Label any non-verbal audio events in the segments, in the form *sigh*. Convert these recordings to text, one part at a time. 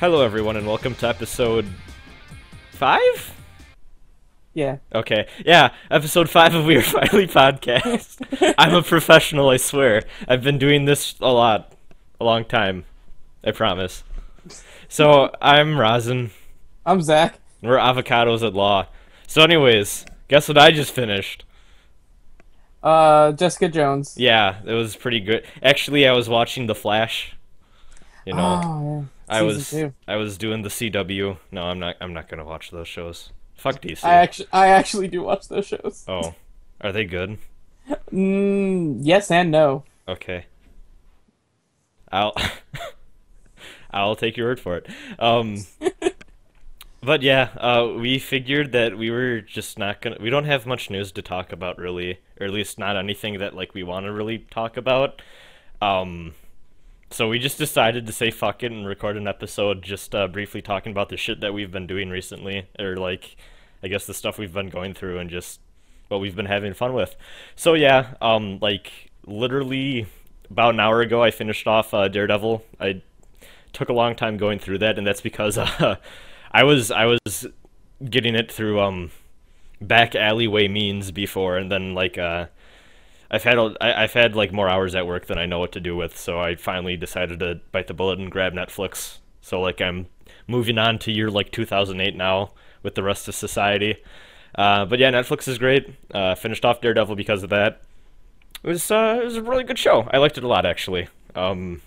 Hello, everyone, and welcome to episode five. Yeah. Okay, yeah, episode five of We Are Finally podcast. *laughs* I'm a professional, I swear. I've been doing this a lot, a long time. I promise. So I'm Rosin. I'm Zach. We're avocados at law. So, anyways, guess what I just finished? Uh, Jessica Jones. Yeah, it was pretty good. Actually, I was watching The Flash. You know, Oh, yeah. I was two. I was doing the CW. No, I'm not. I'm not gonna watch those shows. Fuck DC. I actually, I actually do watch those shows. Oh, are they good? Mm, yes and no. Okay. I'll *laughs* I'll take your word for it. Um *laughs* But yeah, uh we figured that we were just not going to we don't have much news to talk about really, or at least not anything that like we want to really talk about. Um so we just decided to say fuck it and record an episode just uh, briefly talking about the shit that we've been doing recently or like I guess the stuff we've been going through and just what we've been having fun with. So yeah, um, like literally about an hour ago, I finished off uh, Daredevil. I took a long time going through that, and that's because *laughs* uh, I was I was getting it through um back alleyway means before, and then like uh. I've had I've had like more hours at work than I know what to do with, so I finally decided to bite the bullet and grab Netflix. So like I'm moving on to year like 2008 now with the rest of society. Uh, but yeah, Netflix is great. Uh, finished off Daredevil because of that. It was uh, it was a really good show. I liked it a lot actually. Um,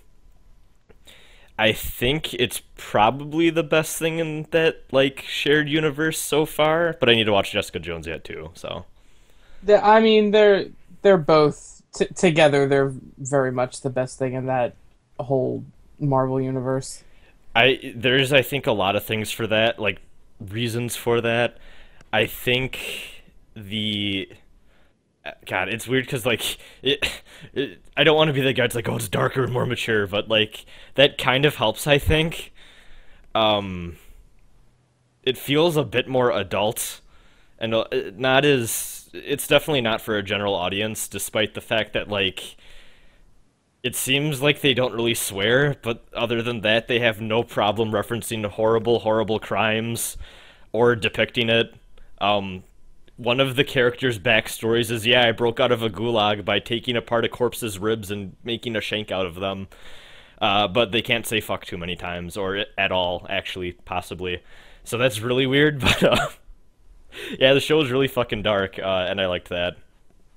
I think it's probably the best thing in that like shared universe so far. But I need to watch Jessica Jones yet too. So I mean, they're they're both t- together. They're very much the best thing in that whole Marvel universe. I there's I think a lot of things for that, like reasons for that. I think the God, it's weird because like it, it, I don't want to be the guy that's like, oh, it's darker and more mature, but like that kind of helps. I think. Um, it feels a bit more adult, and uh, not as. It's definitely not for a general audience, despite the fact that like. It seems like they don't really swear, but other than that, they have no problem referencing horrible, horrible crimes or depicting it. Um, one of the characters' backstories is, yeah, I broke out of a gulag by taking apart a corpse's ribs and making a shank out of them. Uh, but they can't say fuck too many times, or at all, actually, possibly. So that's really weird, *laughs* but uh, yeah, the show was really fucking dark, uh, and I liked that.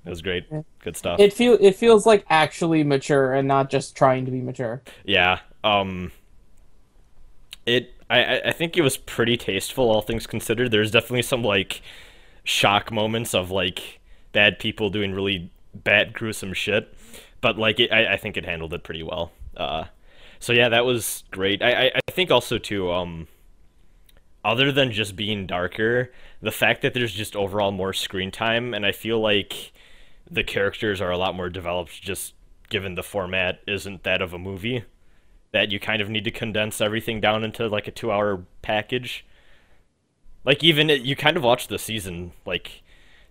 It was great. Good stuff. It feel it feels like actually mature and not just trying to be mature. Yeah. Um. It. I. I- think it was pretty tasteful, all things considered. There's definitely some like shock moments of like bad people doing really bad, gruesome shit, but like it, I. I think it handled it pretty well. Uh. So yeah, that was great. I. I, I think also too. Um. Other than just being darker, the fact that there's just overall more screen time, and I feel like the characters are a lot more developed just given the format isn't that of a movie that you kind of need to condense everything down into like a 2 hour package like even it, you kind of watch the season like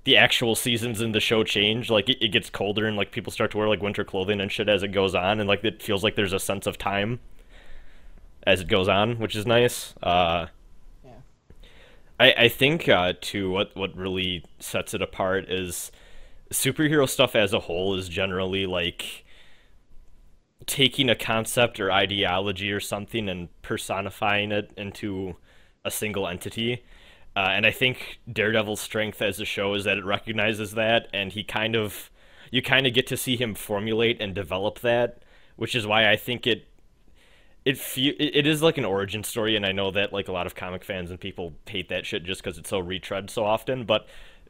the actual seasons in the show change like it, it gets colder and like people start to wear like winter clothing and shit as it goes on and like it feels like there's a sense of time as it goes on which is nice uh. I, I think uh, too what what really sets it apart is superhero stuff as a whole is generally like taking a concept or ideology or something and personifying it into a single entity. Uh, and I think Daredevil's strength as a show is that it recognizes that, and he kind of, you kind of get to see him formulate and develop that, which is why I think it, it fe- it is like an origin story, and I know that like a lot of comic fans and people hate that shit just because it's so retread so often, but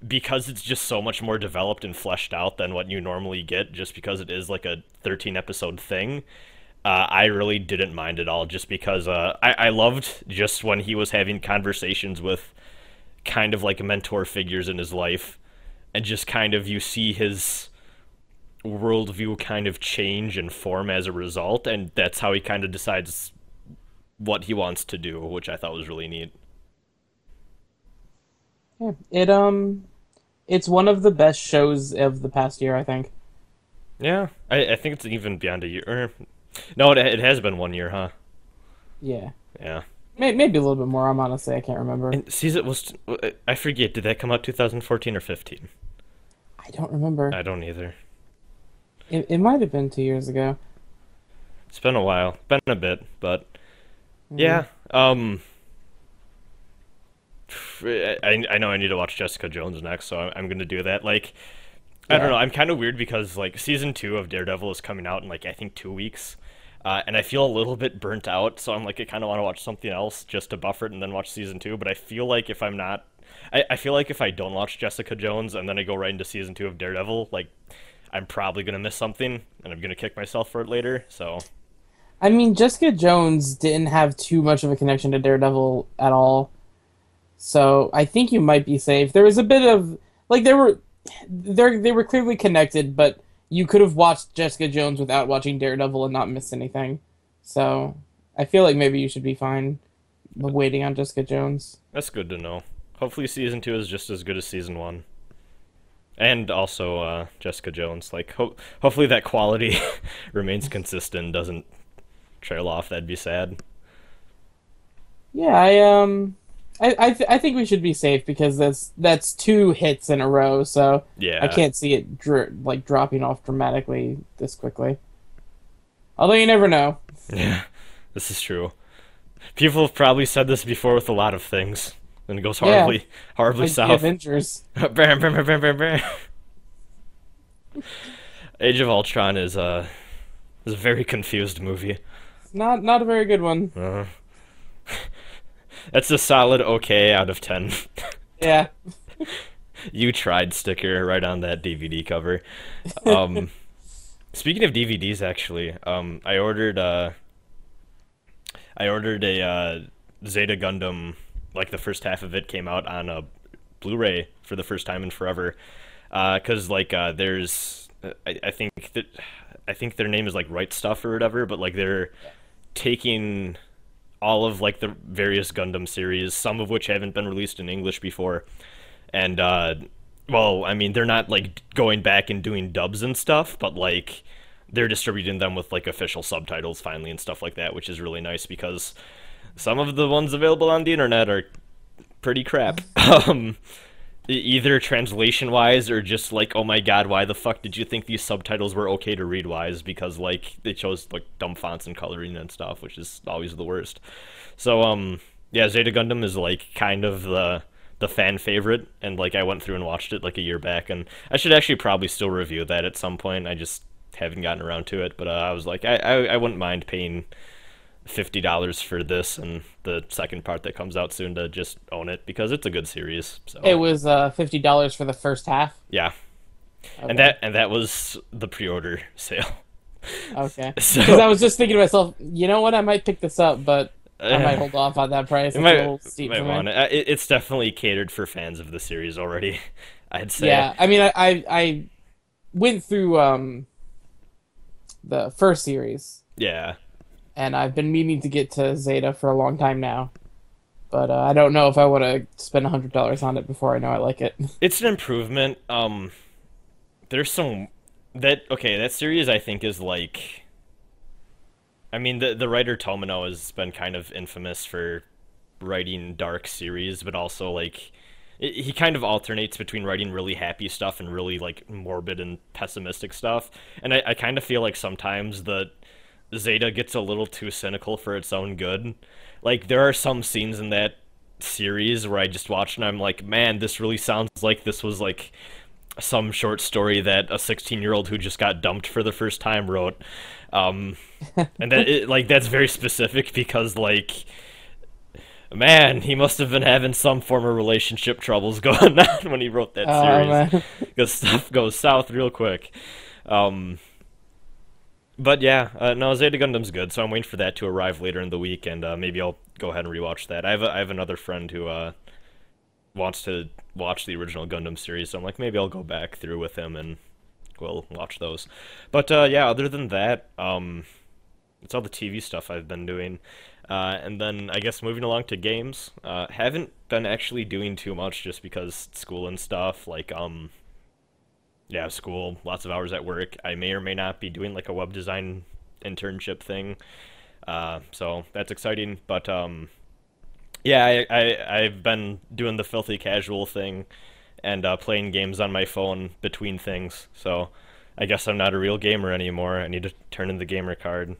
because it's just so much more developed and fleshed out than what you normally get, just because it is like a 13 episode thing. Uh, I really didn't mind at all, just because uh, I, I loved just when he was having conversations with kind of like mentor figures in his life, and just kind of you see his worldview kind of change and form as a result, and that's how he kind of decides what he wants to do, which I thought was really neat. Yeah. It um, it's one of the best shows of the past year, I think. Yeah, I, I think it's even beyond a year. No, it, it has been one year, huh? Yeah. Yeah. May- Maybe a little bit more. I'm honestly I can't remember. And season was I forget. Did that come out 2014 or 15? I don't remember. I don't either. It, it might have been two years ago. It's been a while. Been a bit, but Mm. yeah. Um. I I know I need to watch Jessica Jones next, so I'm, I'm gonna do that. Like, I don't know. I'm kind of weird because like season two of Daredevil is coming out in like I think two weeks. Uh, and I feel a little bit burnt out, so I'm like, I kind of want to watch something else just to buffer it and then watch season two. But I feel like if I'm not, I, I feel like if I don't watch Jessica Jones and then I go right into season two of Daredevil, like, I'm probably gonna miss something and I'm gonna kick myself for it later. So I mean, Jessica Jones didn't have too much of a connection to Daredevil at all, so I think you might be safe. There was a bit of like there were, they they were clearly connected, but you could have watched Jessica Jones without watching Daredevil and not miss anything. So I feel like maybe you should be fine waiting on Jessica Jones. That's good to know. Hopefully, season two is just as good as season one. And also, uh, Jessica Jones. Like, ho- hopefully that quality *laughs* remains consistent, doesn't trail off. That'd be sad. Yeah, I um, I I, th- I think we should be safe because that's that's two hits in a row. So Yeah. I can't see it dr- like dropping off dramatically this quickly. Although you never know. *laughs* Yeah, this is true. People have probably said this before with a lot of things, and it goes Yeah. horribly, horribly Like south. Avengers. *laughs* Bam, bam, bam, bam, bam. Age of Ultron is uh, is a very confused movie. Not not a very good one. Uh, *laughs* that's a solid okay out of ten. *laughs* Yeah. you tried sticker right on that DVD cover. Um, speaking of DVDs, actually, um, I ordered uh, I ordered a uh, Zeta Gundam. Like the first half of it came out on a Blu-ray for the first time in forever. Because like uh, there's, I, I think that I think their name is like Right Stuf or whatever, but like they're taking all of like the various Gundam series, some of which haven't been released in English before, and uh, well, I mean they're not like going back and doing dubs and stuff, but like they're distributing them with like official subtitles finally and stuff like that, which is really nice because some of the ones available on the internet are pretty crap. *laughs* um, either translation wise or just like, oh my god, why the fuck did you think these subtitles were okay to read wise? Because like they chose like dumb fonts and coloring and stuff, which is always the worst. So um, yeah, Zeta Gundam is like kind of the the fan favorite, and like I went through and watched it like a year back, and I should actually probably still review that at some point. I just haven't gotten around to it, but uh, I was like, I, I I wouldn't mind paying fifty dollars for this and the second part that comes out soon to just own it because it's a good series. So It was uh fifty dollars for the first half. yeah, Okay. and that and that was the pre-order *laughs* sale. okay. *laughs* So Because I was just thinking to myself, you know what? I might pick this up, but I might hold off on that price. It's might, a little steep might want it. It. It's definitely catered for fans of the series already. *laughs* I'd say. Yeah, I mean, I, I I went through um the first series, Yeah. And I've been meaning to get to Zeta for a long time now, but uh, I don't know if I want to spend hundred dollars on it before I know I like it. *laughs* It's an improvement. Um, there's some that okay. That series I think is like. I mean, the the writer Tomino has been kind of infamous for writing dark series, but also like i he kind of alternates between writing really happy stuff and really like morbid and pessimistic stuff. And I, I kind of feel like sometimes the Zeta gets a little too cynical for its own good. Like there are some scenes in that series where I just watch and I'm like, man, this really sounds like this was like some short story that a 16 year old who just got dumped for the first time wrote. Um, *laughs* and that it, like that's very specific because like man, he must have been having some form of relationship troubles *laughs* going on when he wrote that Oh, series man. *laughs* because stuff goes south real quick. Um, but yeah, uh, no, Zeta Gundam's good, so I'm waiting for that to arrive later in the week, and uh, maybe I'll go ahead and rewatch that. I have a, I have another friend who uh, wants to watch the original Gundam series, so I'm like, maybe I'll go back through with him and we'll watch those. But uh, yeah, other than that, um, it's all the TV stuff I've been doing. Uh, and then I guess moving along to games, uh, haven't been actually doing too much just because school and stuff. Like, um, yeah, school, lots of hours at work. I may or may not be doing like a web design internship thing. Uh, so that's exciting. But um, yeah, I, I I've been doing the filthy casual thing and uh, playing games on my phone between things. So I guess I'm not a real gamer anymore. I need to turn in the gamer card.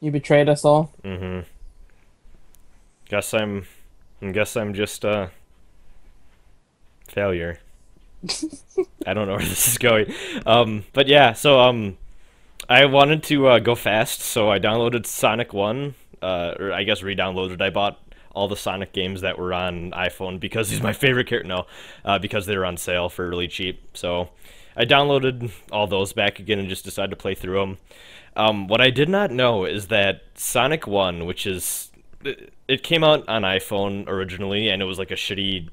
You betrayed us all. Mm-hmm. Guess I'm. Guess I'm just a failure. I don't know where *laughs* this is going. Um, but yeah, so um, I wanted to uh, go fast, so I downloaded Sonic One, uh, or I guess re-downloaded. I bought all the Sonic games that were on iPhone because he's my favorite character. No, uh, because they were on sale for really cheap. So I downloaded all those back again and just decided to play through them. Um, what I did not know is that Sonic One, which is it came out on iPhone originally, and it was like a shitty.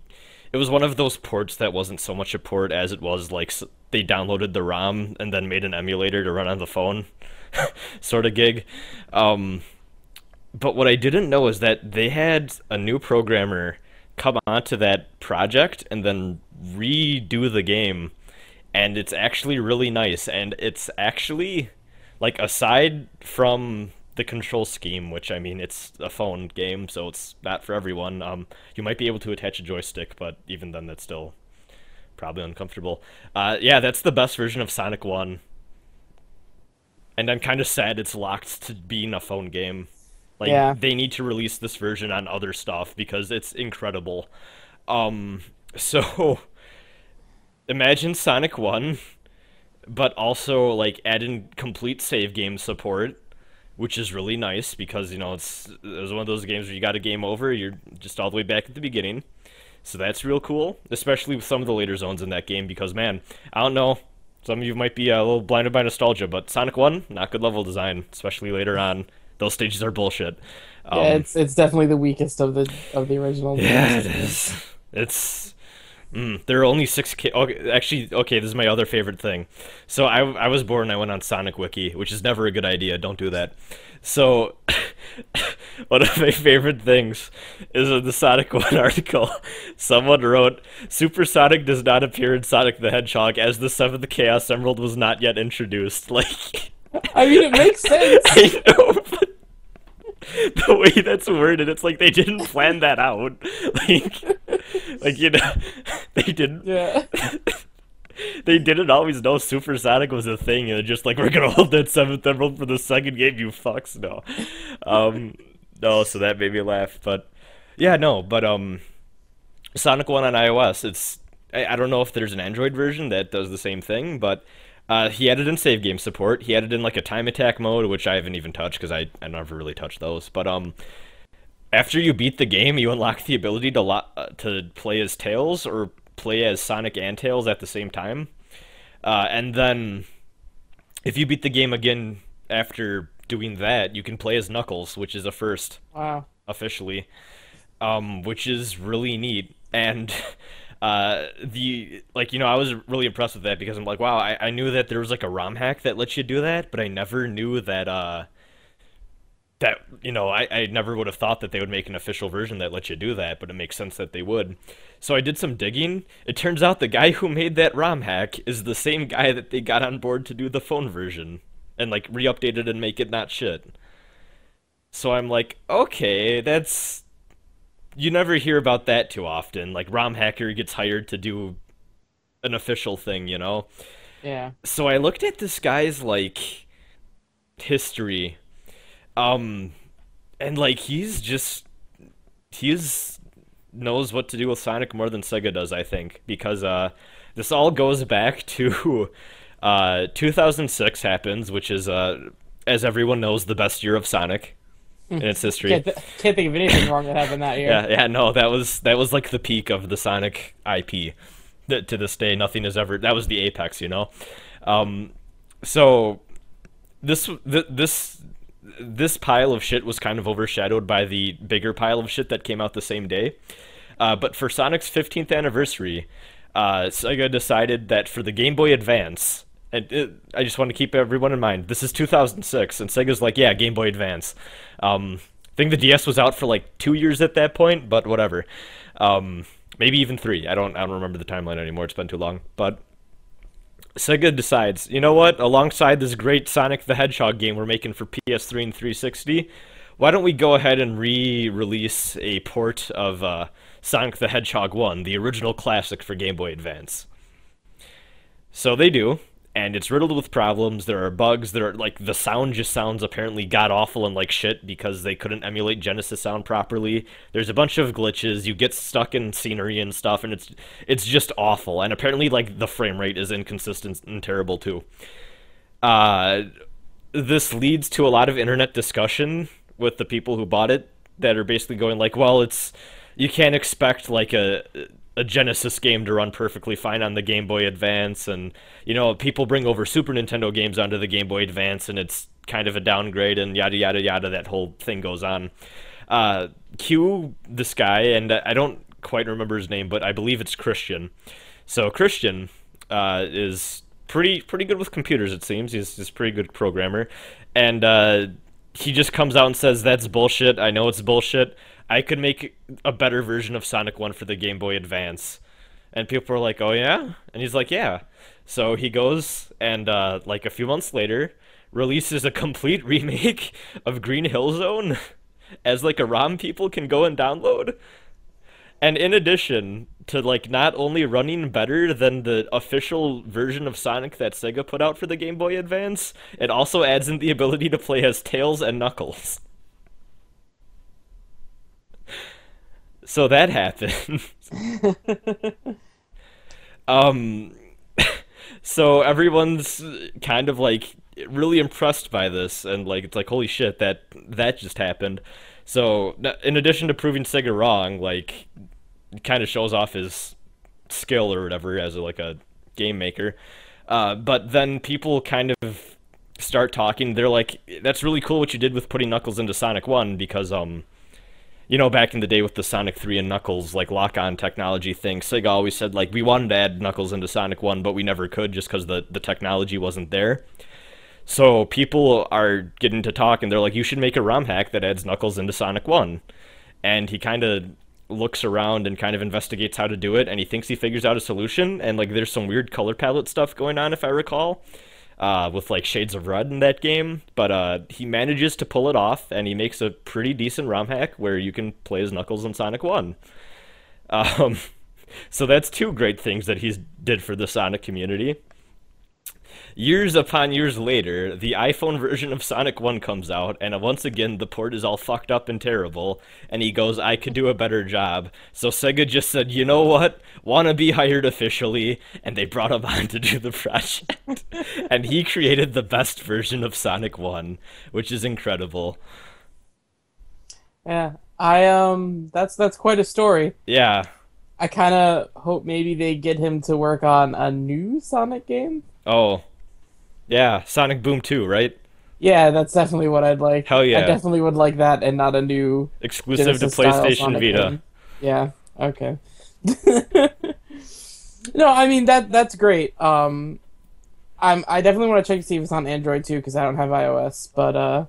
It was one of those ports that wasn't so much a port as it was like they downloaded the ROM and then made an emulator to run on the phone, *laughs* sort of gig. Um, but what I didn't know is that they had a new programmer come onto that project and then redo the game, and it's actually really nice. And it's actually like aside from the control scheme, which I mean, it's a phone game, so it's not for everyone. Um, you might be able to attach a joystick, but even then, that's still probably uncomfortable. Uh, yeah, that's the best version of Sonic One, and I'm kind of sad it's locked to being a phone game. Like, Yeah. they need to release this version on other stuff because it's incredible. Um, *laughs* so imagine Sonic One, but also like add in complete save game support which is really nice because you know it's it was one of those games where you got a game over, you're just all the way back at the beginning. So that's real cool, especially with some of the later zones in that game because man, I don't know, some of you might be a little blinded by nostalgia, but Sonic 1, not good level design, especially later on. Those stages are bullshit. Um, yeah, it's it's definitely the weakest of the of the original. yeah, it is. It's mm, there are only six. Ki- okay, actually, okay. This is my other favorite thing. So I I was born. I went on Sonic Wiki, which is never a good idea. Don't do that. So *laughs* one of my favorite things is in the Sonic *laughs* One article. Someone wrote, "Supersonic does not appear in Sonic the Hedgehog as the seventh Chaos Emerald was not yet introduced." *laughs* Like. I mean, it makes sense. I know, but *laughs* the way that's worded, it's like they didn't plan that out. *laughs* Like, like you know, *laughs* they didn't. Yeah. They didn't always know Supersonic was a thing, and they're just like, we're gonna hold that seventh emerald for the second game. You fucks, no. Um, no, so that made me laugh. But yeah, no, but um, Sonic One on iOS. It's I, I don't know if there's an Android version that does the same thing, but uh, he added in save game support. He added in like a time attack mode, which I haven't even touched because I I never really touched those. But um, after you beat the game, you unlock the ability to lo- uh, to play as Tails or play as Sonic and Tails at the same time. Uh, and then if you beat the game again after doing that, you can play as Knuckles, which is a first Wow. officially, um, which is really neat. And *laughs* uh, the like, you know, I was really impressed with that because I'm like, wow, I, I knew that there was like a ROM hack that lets you do that, but I never knew that uh, that you know, I, I never would have thought that they would make an official version that lets you do that, but it makes sense that they would. So I did some digging. It turns out the guy who made that ROM hack is the same guy that they got on board to do the phone version and like re-update it and make it not shit. So I'm like, okay, that's you never hear about that too often. Like ROM hacker gets hired to do an official thing, you know. Yeah. So I looked at this guy's like history um and like he's just he's knows what to do with Sonic more than Sega does, I think, because uh this all goes back *laughs* to uh 2006 happens, which is uh as everyone knows the best year of Sonic *laughs* in its history. Can't, th- can't think of anything wrong that happened that year. Yeah, yeah, no, that was that was like the peak of the Sonic IP. That to this day, nothing has ever. That was the apex, you know. Um, so this th- this this pile of shit was kind of overshadowed by the bigger pile of shit that came out the same day. Uh, but for Sonic's 15th anniversary, uh, Sega decided that for the Game Boy Advance, and it, I just want to keep everyone in mind, this is 2006, and Sega's like, yeah, Game Boy Advance. Um, I think the DS was out for like two years at that point, but whatever. Um, maybe even three. I don't. I don't remember the timeline anymore. It's been too long. But Sega decides, you know what? Alongside this great Sonic the Hedgehog game we're making for PS3 and 360, why don't we go ahead and re-release a port of uh, Sonic the Hedgehog 1, the original classic for Game Boy Advance? So they do, and it's riddled with problems. There are bugs. There are like the sound just sounds apparently god awful and like shit because they couldn't emulate Genesis sound properly. There's a bunch of glitches. You get stuck in scenery and stuff, and it's it's just awful. And apparently, like the frame rate is inconsistent and terrible too. Uh, this leads to a lot of internet discussion with the people who bought it that are basically going like, well, it's you can't expect like a a Genesis game to run perfectly fine on the Game Boy Advance, and you know people bring over Super Nintendo games onto the Game Boy Advance, and it's kind of a downgrade, and yada yada yada. That whole thing goes on. Uh, Q, this guy, and I don't quite remember his name, but I believe it's Christian. So Christian uh, is pretty pretty good with computers. It seems he's he's a pretty good programmer, and uh, he just comes out and says that's bullshit. I know it's bullshit. I could make a better version of Sonic 1 for the Game Boy Advance. And people are like, oh yeah? And he's like, yeah. So he goes and, uh, like, a few months later, releases a complete *laughs* remake of Green Hill Zone *laughs* as, like, a ROM people can go and download. And in addition to, like, not only running better than the official version of Sonic that Sega put out for the Game Boy Advance, it also adds in the ability to play as Tails and Knuckles. *laughs* So that happens. *laughs* um, *laughs* so everyone's kind of like really impressed by this, and like it's like holy shit that that just happened. So in addition to proving Sega wrong, like kind of shows off his skill or whatever as like a game maker. Uh, but then people kind of start talking. They're like, "That's really cool what you did with putting Knuckles into Sonic One," because um, you know, back in the day with the Sonic 3 and Knuckles, like lock-on technology thing, Sega always said, like, we wanted to add Knuckles into Sonic 1, but we never could just because the, the technology wasn't there. So people are getting to talk, and they're like, you should make a ROM hack that adds Knuckles into Sonic 1. And he kind of looks around and kind of investigates how to do it, and he thinks he figures out a solution, and, like, there's some weird color palette stuff going on, if I recall uh, with like shades of red in that game, but uh, he manages to pull it off, and he makes a pretty decent ROM hack where you can play as Knuckles in Sonic One. *laughs* Um, so that's two great things that he did for the Sonic community. Years upon years later, the iPhone version of Sonic 1 comes out, and once again, the port is all fucked up and terrible, and he goes, I could do a better job. So Sega just said, you know what? Wanna be hired officially, and they brought him *laughs* on to do the project. *laughs* and he created the best version of Sonic 1, which is incredible. Yeah, I, um, that's, that's quite a story. Yeah. I kind of hope maybe they get him to work on a new Sonic game. Oh, yeah, Sonic Boom 2, right? Yeah, that's definitely what I'd like. Hell yeah. I definitely would like that and not a new exclusive Genesis to PlayStation Vita. Game. Yeah, okay. *laughs* no, I mean that that's great. Um I'm I definitely want to check to see if it's on Android too cuz I don't have iOS, but uh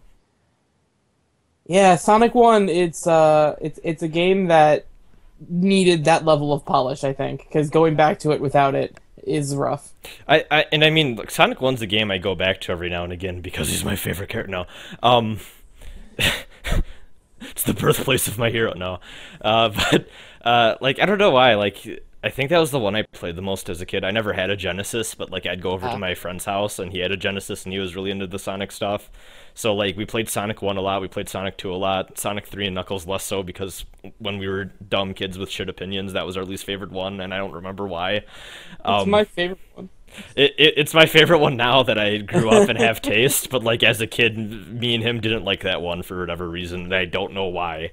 yeah, Sonic 1 it's uh it's it's a game that needed that level of polish, I think, cuz going back to it without it is rough. I, I and I mean look, Sonic One's the game I go back to every now and again because he's my favorite character. No, um, *laughs* it's the birthplace of my hero. No, uh, *laughs* but uh, like I don't know why. Like I think that was the one I played the most as a kid. I never had a Genesis, but like I'd go over to my friend's house and he had a Genesis and he was really into the Sonic stuff. So like we played Sonic 1 a lot, we played Sonic 2 a lot, Sonic 3 and Knuckles less so because when we were dumb kids with shit opinions, that was our least favorite one and I don't remember why. Um, it's my favorite one. It, it, it's my favorite one now that I grew up and have taste, but like as a kid, me and him didn't like that one for whatever reason, and I don't know why.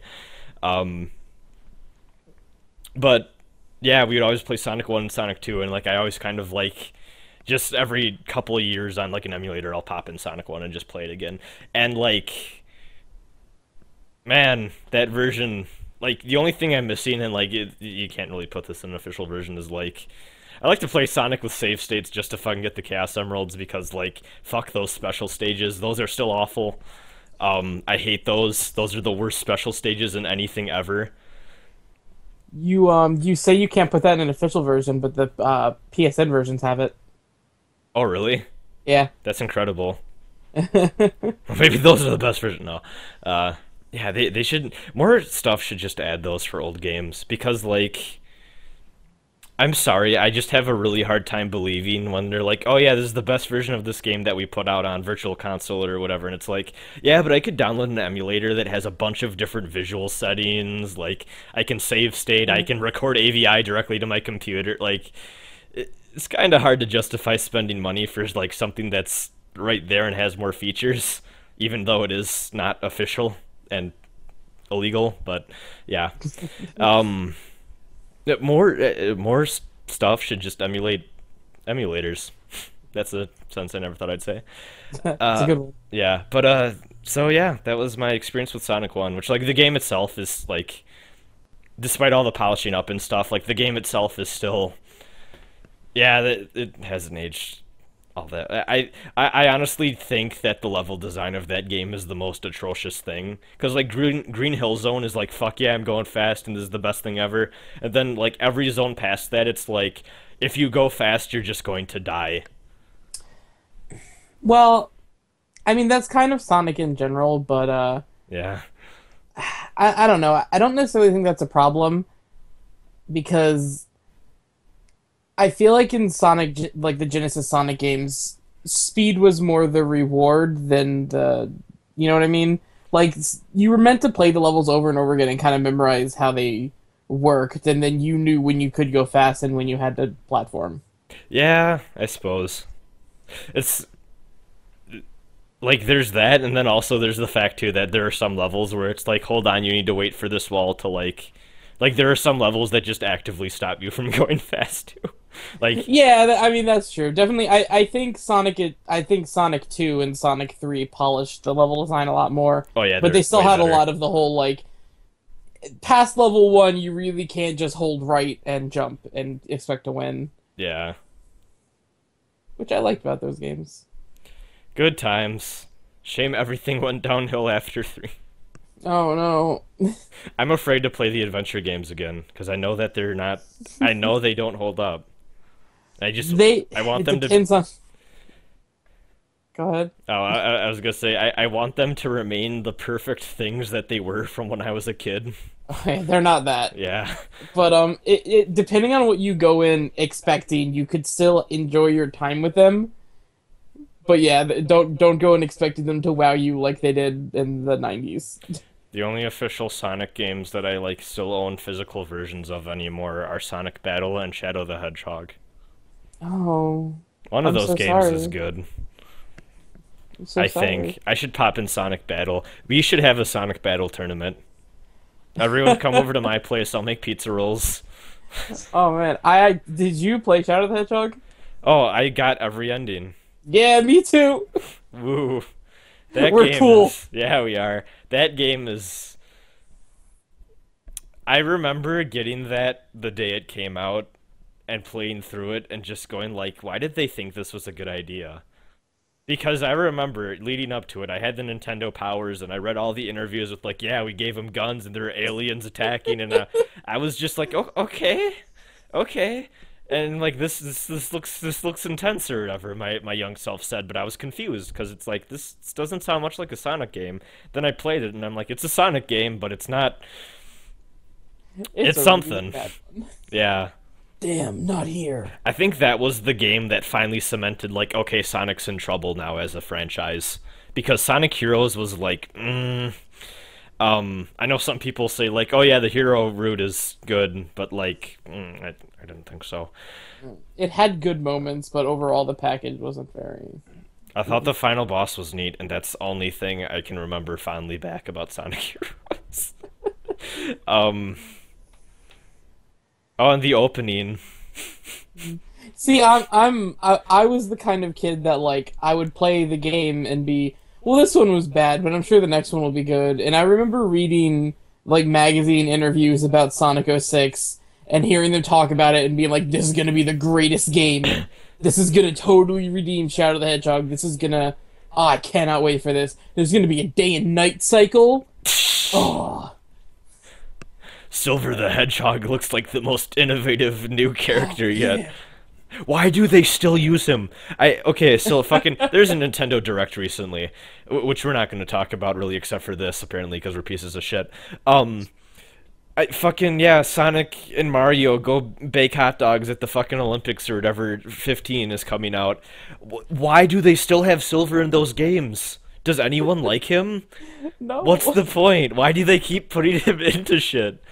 Um, but yeah, we would always play Sonic One and Sonic Two, and like I always kind of like just every couple of years on like an emulator, I'll pop in Sonic One and just play it again. And like, man, that version, like the only thing I'm missing, and like it, you can't really put this in an official version, is like. I like to play Sonic with save states just to fucking get the Chaos Emeralds because, like, fuck those special stages. Those are still awful. Um, I hate those. Those are the worst special stages in anything ever you um you say you can't put that in an official version, but the uh, PSN versions have it. Oh, really? Yeah. That's incredible. *laughs* Maybe those are the best version. No. Uh, yeah, they they should more stuff should just add those for old games because like I'm sorry, I just have a really hard time believing when they're like, "Oh yeah, this is the best version of this game that we put out on Virtual Console or whatever," and it's like, "Yeah, but I could download an emulator that has a bunch of different visual settings. Like, I can save state, I can record AVI directly to my computer. Like, it's kind of hard to justify spending money for like something that's right there and has more features, even though it is not official and illegal. But yeah, *laughs* um." More uh, more stuff should just emulate emulators. That's a sentence I never thought I'd say. *laughs* Uh, a good one. Yeah, but uh, so yeah, that was my experience with Sonic One. Which like the game itself is like, despite all the polishing up and stuff, like the game itself is still, yeah, it, it hasn't aged all that. I, I I honestly think that the level design of that game is the most atrocious thing. Cause like Green Green Hill Zone is like fuck yeah, I'm going fast and this is the best thing ever. And then like every zone past that, it's like if you go fast, you're just going to die. Well, I mean that's kind of Sonic in general, but uh, Yeah. *sighs* I I don't know. I don't necessarily think that's a problem because I feel like in Sonic, like the Genesis Sonic games, speed was more the reward than the, you know what I mean? Like you were meant to play the levels over and over again and kind of memorize how they worked, and then you knew when you could go fast and when you had to platform. Yeah, I suppose. It's like there's that, and then also there's the fact too that there are some levels where it's like, hold on, you need to wait for this wall to like, like there are some levels that just actively stop you from *laughs* going fast too. *laughs* Like, Yeah, I mean that's true. Definitely, I, I think Sonic it, I think Sonic Two and Sonic Three polished the level design a lot more. oh yeah, but they're still had a lot of the whole like past level one you really can't just hold right and jump and expect to win Yeah, which i liked about those games good times. Shame everything went downhill after three. oh no *laughs* I'm afraid to play the adventure games again because I know that they're not. I know they don't hold up. I just they I want it them to on go ahead. Oh, I, I I was gonna say I, I want them to remain the perfect things that they were from when I was a kid. *laughs* okay they're not that. Yeah, but um it, it depending on what you go in expecting you could still enjoy your time with them. But yeah don't don't go in expecting them to wow you like they did in the 90s the only official Sonic games that I like still own physical versions of anymore are Sonic Battle and Shadow the Hedgehog. Oh One of I'm those so games sorry. is good. So I sorry. think I should pop in Sonic Battle. We should have a Sonic Battle tournament. Everyone come over to my *laughs* place. I'll make pizza rolls. Oh man, I, I did you play Shadow the Hedgehog? Oh, I got every ending. Yeah, me too. Woo. *laughs* That We're game cool. is yeah, we are. That game is I remember getting that the day it came out and playing through it and just going like, why did they think this was a good idea? Because I remember leading up to it, I had the Nintendo powers and I read all the interviews with like, yeah, we gave them guns and there were aliens attacking and uh, I was just like, oh, okay, okay. And like this, this, this looks, this looks intense or whatever. My my young self said, but I was confused because it's like this doesn't sound much like a Sonic game. Then I played it and I'm like, it's a Sonic game, but it's not. It's a something. really. Yeah, Damn, not here. I think that was the game that finally cemented like, okay, Sonic's in trouble now as a franchise because Sonic Heroes was like, mm, um, I know some people say like, oh yeah, the hero route is good, but like, mm, I, I didn't think so. It had good moments, but overall the package wasn't very. I thought the final boss was neat, and that's the only thing I can remember fondly back about Sonic *laughs* Heroes. *laughs* um. Oh, and the opening. See, I'm I'm I, I was the kind of kid that like I would play the game and be well, this one was bad, but I'm sure the next one will be good. And I remember reading like magazine interviews about Sonic 06 and hearing them talk about it and being like, "This is gonna be the greatest game. This is gonna totally redeem Shadow the Hedgehog. This is gonna." Oh, I cannot wait for this. There's gonna be a day and night cycle. *laughs* Oh, Silver the Hedgehog looks like the most innovative new character yet. yeah. Why do they still use him? I okay, so fucking *laughs* there's a Nintendo Direct recently, which we're not going to talk about really, except for this apparently because we're pieces of shit. Um, I fucking yeah, Sonic and Mario go bake hot dogs at the fucking Olympics or whatever. Fifteen is coming out. Why do they still have Silver in those games? Does anyone *laughs* like him? No. What's the point? Why do they keep putting him *laughs* into shit?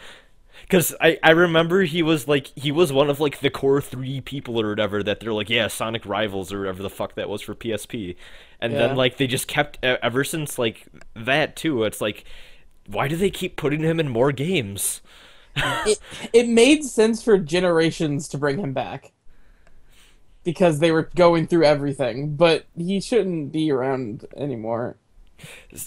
Because I, I remember he was like he was one of like the core three people or whatever that they're like yeah Sonic Rivals or whatever the fuck that was for PSP, and Yeah. then like they just kept ever since like that too. It's like why do they keep putting him in more games? *laughs* it, it made sense for generations to bring him back because they were going through everything, but he shouldn't be around anymore.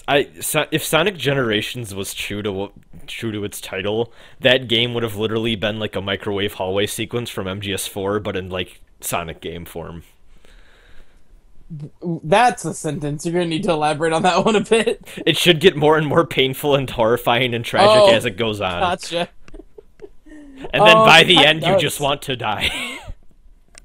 I if Sonic Generations was true to true to its title, that game would have literally been like a microwave hallway sequence from MGS4, but in like Sonic game form. That's a sentence. You're gonna need to elaborate on that *laughs* one a bit. It should get more and more painful and horrifying and tragic Oh, as it goes on. Gotcha. And then Oh, by the that end, you just want to die. *laughs*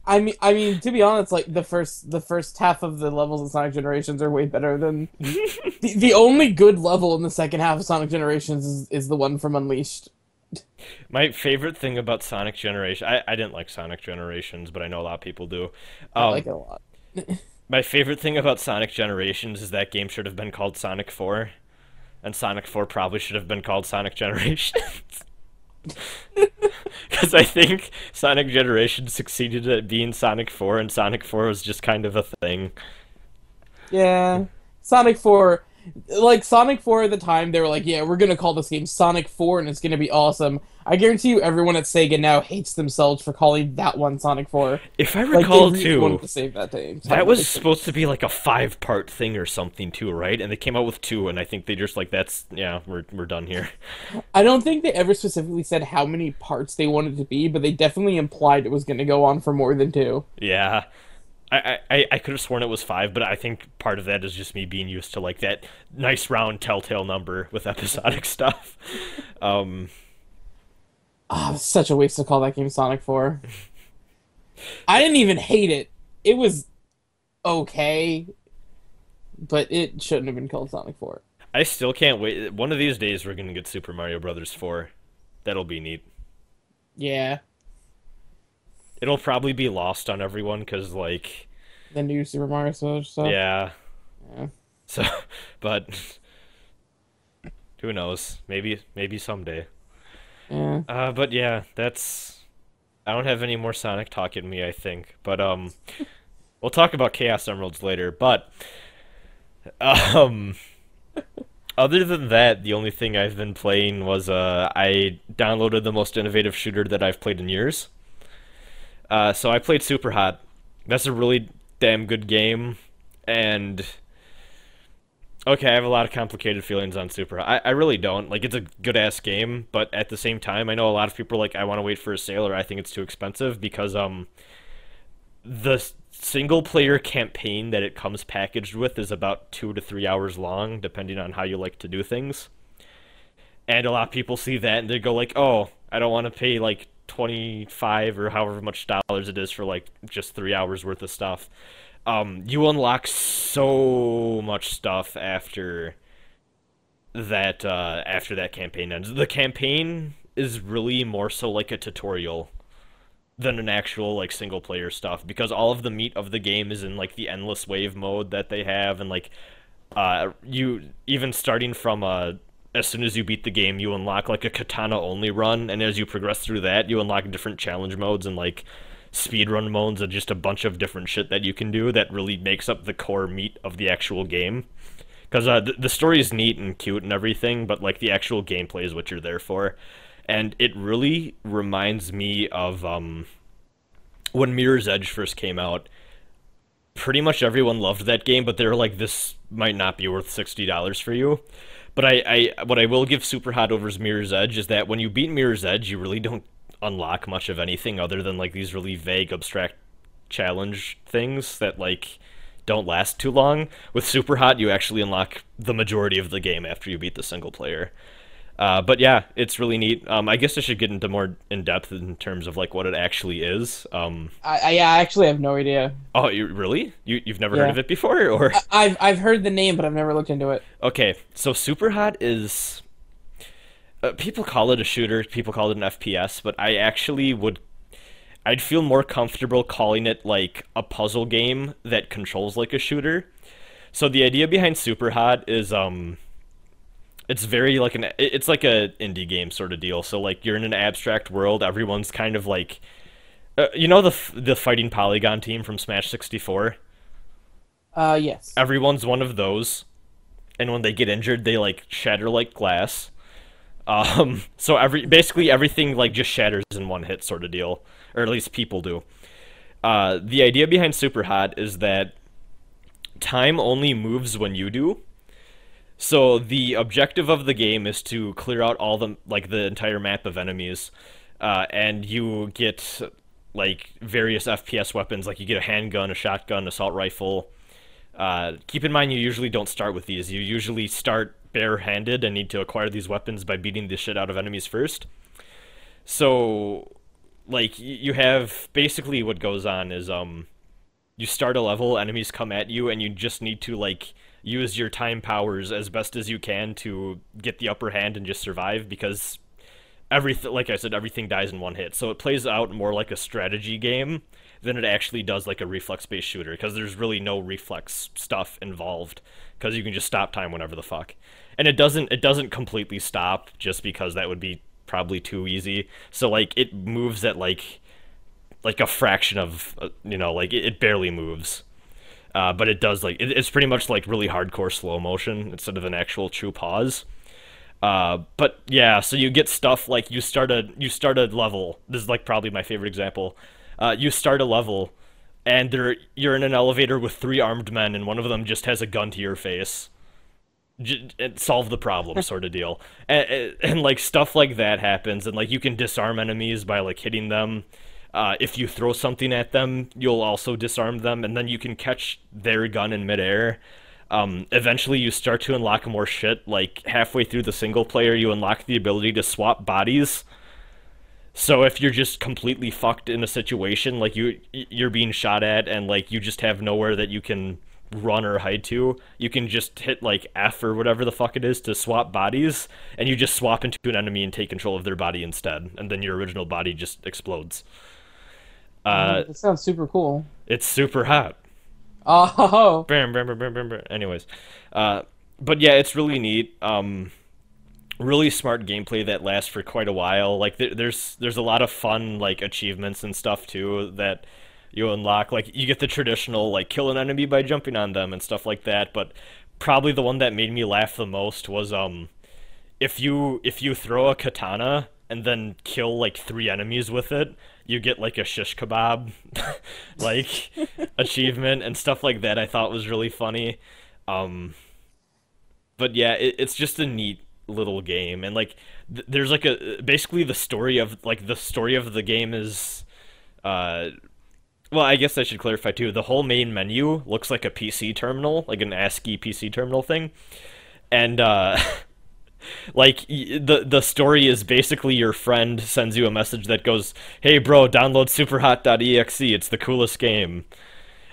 I mean, I mean, to be honest, like the first, the first half of the levels in Sonic Generations are way better than *laughs* the, the only good level in the second half of Sonic Generations is, is the one from Unleashed. My favorite thing about Sonic Generation, I, I didn't like Sonic Generations, but I know a lot of people do. I Um, like it a lot. *laughs* My favorite thing about Sonic Generations is that game should have been called Sonic 4, and Sonic 4 probably should have been called Sonic Generations. *laughs* *laughs* Because I think Sonic Generations succeeded at being Sonic 4, and Sonic 4 was just kind of a thing. Yeah, Sonic Four, like Sonic Four at the time, they were like, "Yeah, we're gonna call this game Sonic Four, and it's gonna be awesome." I guarantee you, everyone at Sega now hates themselves for calling that one Sonic Four. If I Like recall, they really too, to save that name. that was supposed to be like a five part thing or something, too, right? And they came out with two, and I think they just like, that's, yeah, we're, we're done here. I don't think they ever specifically said how many parts they wanted to be, but they definitely implied it was gonna go on for more than two. Yeah. I, I, I could have sworn it was five, but I think part of that is just me being used to like that nice round telltale number with episodic *laughs* stuff. Um, was such a waste to call that game Sonic Four. I didn't even hate it. It was okay, but it shouldn't have been called Sonic Four. I still can't wait. One of these days, we're gonna get Super Mario Brothers four. That'll be neat. Yeah, It'll probably be lost on everyone because, like, the new Super Mario stuff. yeah. Yeah. So, *laughs* but who knows? Maybe, maybe someday. Yeah. Uh, but yeah, that's. I don't have any more Sonic talk in me, I think. But um, *laughs* we'll talk about Chaos Emeralds later. But um, *laughs* other than that, the only thing I've been playing was uh, I downloaded the most innovative shooter that I've played in years. Uh, so I played Super Hot. That's a really damn good game, and Okay, I have a lot of complicated feelings on Super. I, I really don't. Like, it's a good ass game, but at the same time, I know a lot of people are like, I want to wait for a sale or I think it's too expensive because, um, the single player campaign that it comes packaged with is about two to three hours long, depending on how you like to do things. And a lot of people see that and they go, like, oh, I don't want to pay like 25 or however much dollars it is for like just three hours worth of stuff um, you unlock so much stuff after that uh, after that campaign ends. The campaign is really more so like a tutorial than an actual like single player stuff because all of the meat of the game is in like the endless wave mode that they have and like uh you even starting from uh as soon as you beat the game you unlock like a katana only run and as you progress through that you unlock different challenge modes and like speedrun modes and just a bunch of different shit that you can do that really makes up the core meat of the actual game. Because uh, th- the story is neat and cute and everything but like the actual gameplay is what you're there for. And it really reminds me of um when mirror's edge first came out pretty much everyone loved that game but they were like this might not be worth $60 for you but I, I what I will give Super Hot Over's Mirror's Edge is that when you beat Mirror's Edge, you really don't unlock much of anything other than like these really vague, abstract challenge things that like don't last too long. With Super Hot, you actually unlock the majority of the game after you beat the single player. Uh, but yeah, it's really neat. Um, I guess I should get into more in depth in terms of like what it actually is. Um, I, I yeah, I actually have no idea. oh, you really? You you've never Yeah. heard of it before, or? I- I've I've heard the name, but I've never looked into it. Okay, so Super Hot is. Uh, people call it a shooter, people call it an FPS, but I actually would. I'd feel more comfortable calling it like a puzzle game that controls like a shooter. So the idea behind Super Hot is um. It's very like an it's like a indie game sort of deal. So like you're in an abstract world. Everyone's kind of like, uh, you know the the fighting polygon team from Smash 64 Uh, yes. everyone's one of those and when they get injured they like shatter like glass um *laughs* so every basically everything like just shatters in one hit sort of deal or at least people do uh the idea behind super hot is that time only moves when you do so the objective of the game is to clear out all the like the entire map of enemies uh and you get like various fps weapons like you get a handgun a shotgun assault rifle uh, keep in mind, you usually don't start with these. You usually start barehanded and need to acquire these weapons by beating the shit out of enemies first. So, like, you have basically what goes on is um, you start a level, enemies come at you, and you just need to like use your time powers as best as you can to get the upper hand and just survive because everything, like I said, everything dies in one hit. So it plays out more like a strategy game than it actually does like a reflex-based shooter because there's really no reflex stuff involved because you can just stop time whenever the fuck. And it doesn't it doesn't completely stop just because that would be probably too easy. So like it moves at like like a fraction of uh, you know like it, it barely moves. Uh, but it does like it, it's pretty much like really hardcore slow motion instead of an actual true pause. Uh, but yeah, so you get stuff like you start a you start a level. This is like probably my favorite example. Uh, you start a level, and there you're in an elevator with three armed men, and one of them just has a gun to your face. J- solve the problem, sort of deal. And, and, and like stuff like that happens, and like you can disarm enemies by like hitting them. Uh, if you throw something at them, you'll also disarm them, and then you can catch their gun in midair. Um, eventually, you start to unlock more shit. Like halfway through the single player, you unlock the ability to swap bodies. So if you're just completely fucked in a situation, like you you're being shot at, and like you just have nowhere that you can run or hide to, you can just hit like F or whatever the fuck it is to swap bodies, and you just swap into an enemy and take control of their body instead, and then your original body just explodes. Uh, that sounds super cool. it's super hot. Oh, *laughs* Bam, bam, bam, bam, bam, bam. Anyways, uh, but yeah, it's really neat. Um, really smart gameplay that lasts for quite a while. Like there, there's there's a lot of fun like achievements and stuff too that you unlock. Like you get the traditional like kill an enemy by jumping on them and stuff like that. But probably the one that made me laugh the most was um if you if you throw a katana and then kill like three enemies with it, you get like a shish kebab *laughs* like *laughs* achievement and stuff like that. I thought was really funny. Um, but yeah, it, it's just a neat little game, and like th- there's like a basically the story of like the story of the game is, uh, well, I guess I should clarify too. The whole main menu looks like a PC terminal, like an ASCII PC terminal thing, and uh. *laughs* like the the story is basically your friend sends you a message that goes, "Hey bro, download superhot.exe. It's the coolest game."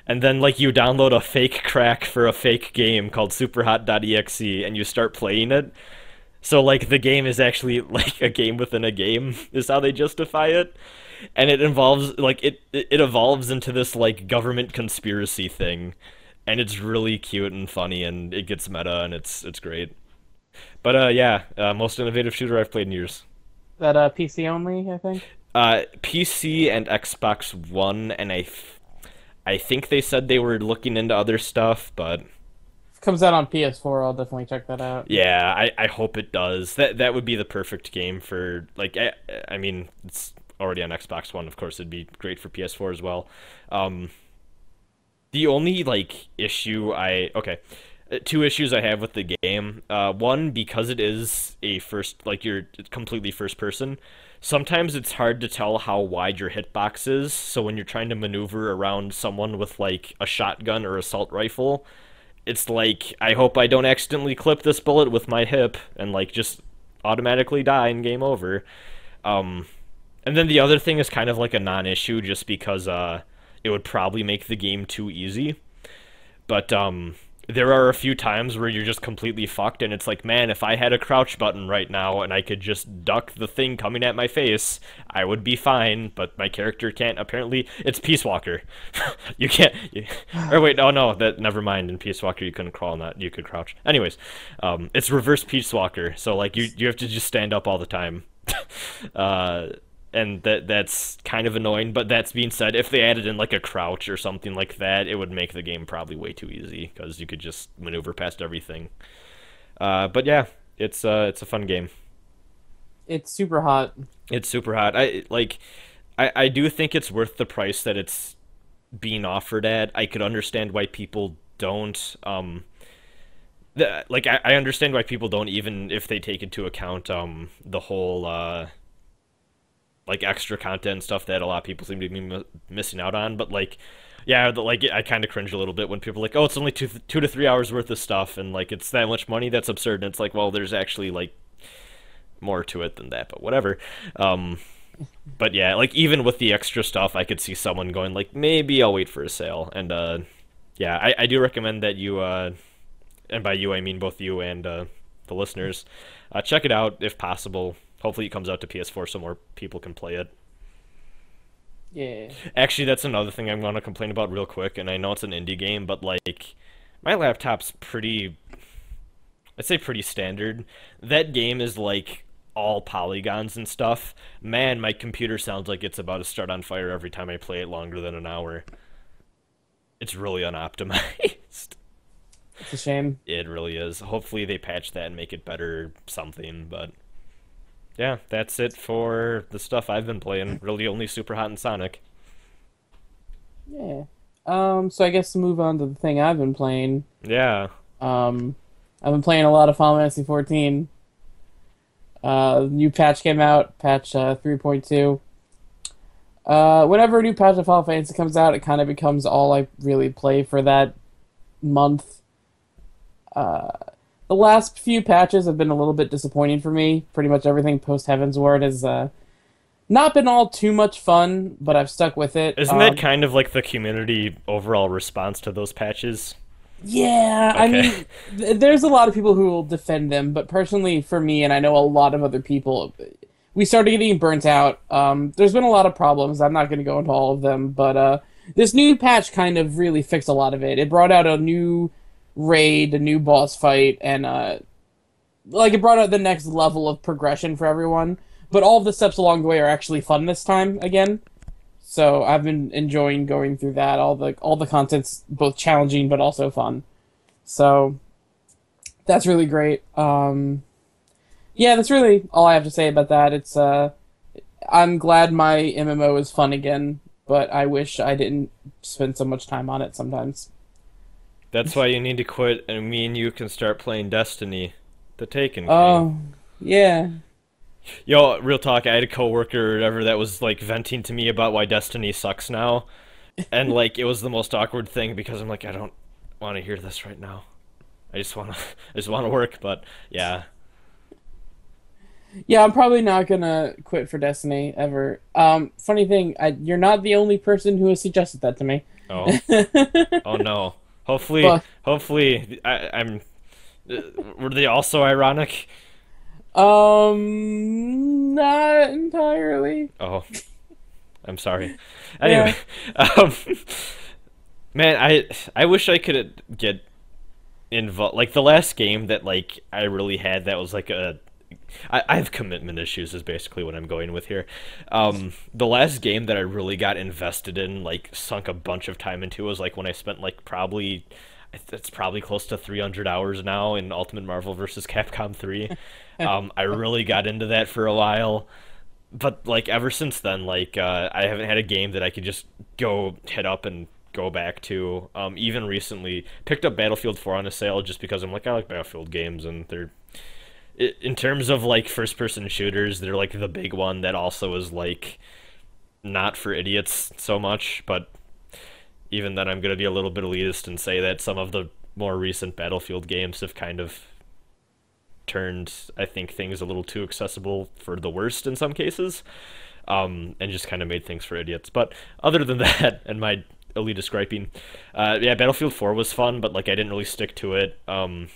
And then like you download a fake crack for a fake game called superhot.exe and you start playing it. So like the game is actually *laughs* like a game within a game is how they justify it. And it involves like it it evolves into this like government conspiracy thing. And it's really cute and funny and it gets meta and it's it's great. But uh, yeah, uh, most innovative shooter I've played in years. that uh, PC only, I think. Uh, PC and Xbox One, and I, th- I think they said they were looking into other stuff, but comes out on PS4, I'll definitely check that out. yeah, I, I hope it does. That that would be the perfect game for like I, I mean it's already on Xbox One, of course it'd be great for PS4 as well. Um, the only like issue I okay, two issues I have with the game. Uh, one because it is a first like you're completely first person. Sometimes it's hard to tell how wide your hitbox is. So when you're trying to maneuver around someone with like a shotgun or assault rifle, it's like I hope I don't accidentally clip this bullet with my hip and like just automatically die and game over. Um, and then the other thing is kind of like a non-issue, just because uh, it would probably make the game too easy. But um, there are a few times where you're just completely fucked and it's like man if i had a crouch button right now and i could just duck the thing coming at my face i would be fine but my character can't. Apparently it's peace walker. *laughs* You can't you, *sighs* or wait oh no that never mind. In peace walker you couldn't crawl not you could crouch. Anyways um, it's reverse peace walker. So like you you have to just stand up all the time. *laughs* Uh and that that's kind of annoying. But that's being said, if they added in like a crouch or something like that, it would make the game probably way too easy because you could just maneuver past everything. Uh, but yeah, it's uh, it's a fun game. It's super hot. It's super hot. I like. I, I do think it's worth the price that it's being offered at. I could understand why people don't. Um, the, like I, I understand why people don't even if they take into account um the whole uh like extra content and stuff that a lot of people seem to be m- missing out on. But like, yeah, the, like I kind of cringe a little bit when people are like, oh, it's only two two to three hours worth of stuff, and like it's that much money. That's absurd. And it's like, well, there's actually like more to it than that, but whatever. Um, but yeah, like even with the extra stuff, I could see someone going like, maybe I'll wait for a sale. And uh, yeah, I, I do recommend that you, uh, and by you I mean both you and uh, the listeners, uh, check it out if possible. Hopefully, it comes out to PS4 so more people can play it. Yeah. Actually, that's another thing I'm going to complain about real quick, and I know it's an indie game, but like, my laptop's pretty. I'd say pretty standard. That game is like all polygons and stuff. Man, my computer sounds like it's about to start on fire every time I play it longer than an hour. It's really unoptimized. *laughs* It's a shame. It really is. Hopefully they patch that and make it better something, but yeah, that's it for the stuff I've been playing. Really, only Super Hot and Sonic. Yeah. Um. So I guess to move on to the thing I've been playing. Yeah. Um, I've been playing a lot of Final Fantasy 14. Uh, new patch came out, patch uh, 3.2. Uh, whenever a new patch of Final Fantasy comes out, it kind of becomes all I really play for that month. Uh, the last few patches have been a little bit disappointing for me. Pretty much everything post Heaven's Heavensward has uh, not been all too much fun, but I've stuck with it. Isn't um, that kind of like the community overall response to those patches? Yeah, okay. I mean, th- there's a lot of people who will defend them, but personally, for me, and I know a lot of other people, we started getting burnt out. Um, there's been a lot of problems. I'm not going to go into all of them, but uh, this new patch kind of really fixed a lot of it. It brought out a new raid, a new boss fight, and uh, like it brought out the next level of progression for everyone. But all the steps along the way are actually fun this time again. So I've been enjoying going through that. All the all the content's both challenging but also fun. So that's really great. Um, yeah, that's really all I have to say about that. It's uh, I'm glad my MMO is fun again, but I wish I didn't spend so much time on it sometimes. That's why you need to quit, and me and you can start playing Destiny, the Taken. King. Oh, yeah. Yo, real talk. I had a coworker or whatever that was like venting to me about why Destiny sucks now, and *laughs* like it was the most awkward thing because I'm like, I don't want to hear this right now. I just want to, *laughs* I just want to work. But yeah. Yeah, I'm probably not gonna quit for Destiny ever. Um, funny thing, I, you're not the only person who has suggested that to me. Oh. *laughs* oh no. Hopefully, but, hopefully, I, I'm. Uh, were they also ironic? Um, not entirely. Oh, I'm sorry. *laughs* Anyway, yeah. *laughs* um, man, I I wish I could get involved. Like the last game that like I really had that was like a I, I have commitment issues is basically what I'm going with here. Um, the last game that I really got invested in, like sunk a bunch of time into, was like when I spent like probably it's probably close to 300 hours now in Ultimate Marvel vs. Capcom 3. *laughs* um, I really got into that for a while, but like ever since then, like uh, I haven't had a game that I could just go hit up and go back to. Um, even recently, picked up Battlefield 4 on a sale just because I'm like I like Battlefield games and they're in terms of like first person shooters, they're like the big one that also is like not for idiots so much, but even then I'm going to be a little bit elitist and say that some of the more recent Battlefield games have kind of turned I think things a little too accessible for the worst in some cases, um, and just kind of made things for idiots. But other than *laughs* that, and my elitist griping, uh, yeah, Battlefield 4 was fun, but like I didn't really stick to it. Um,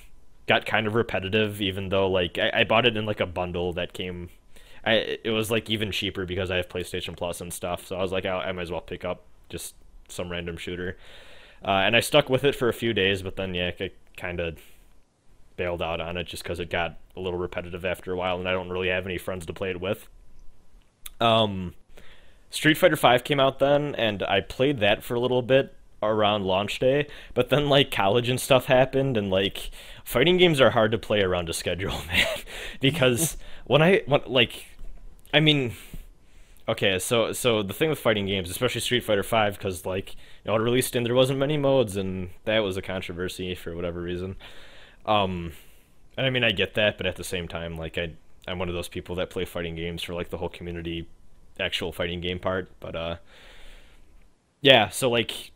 got kind of repetitive, even though like I, I bought it in like a bundle that came. I, it was like even cheaper because I have PlayStation Plus and stuff, so I was like, I, I might as well pick up just some random shooter. Uh, and I stuck with it for a few days, but then yeah, I kind of bailed out on it just because it got a little repetitive after a while, and I don't really have any friends to play it with. Um, Street Fighter V came out then, and I played that for a little bit around launch day, but then like college and stuff happened, and like fighting games are hard to play around a schedule, *laughs* man, because when I when, like, I mean, Okay, so so the thing with fighting games, especially Street Fighter Five, because like you know, it released and there wasn't many modes, and that was a controversy for whatever reason. Um, and I mean, I get that, but at the same time, like I I'm one of those people that play fighting games for like the whole community, actual fighting game part. But uh, yeah, so like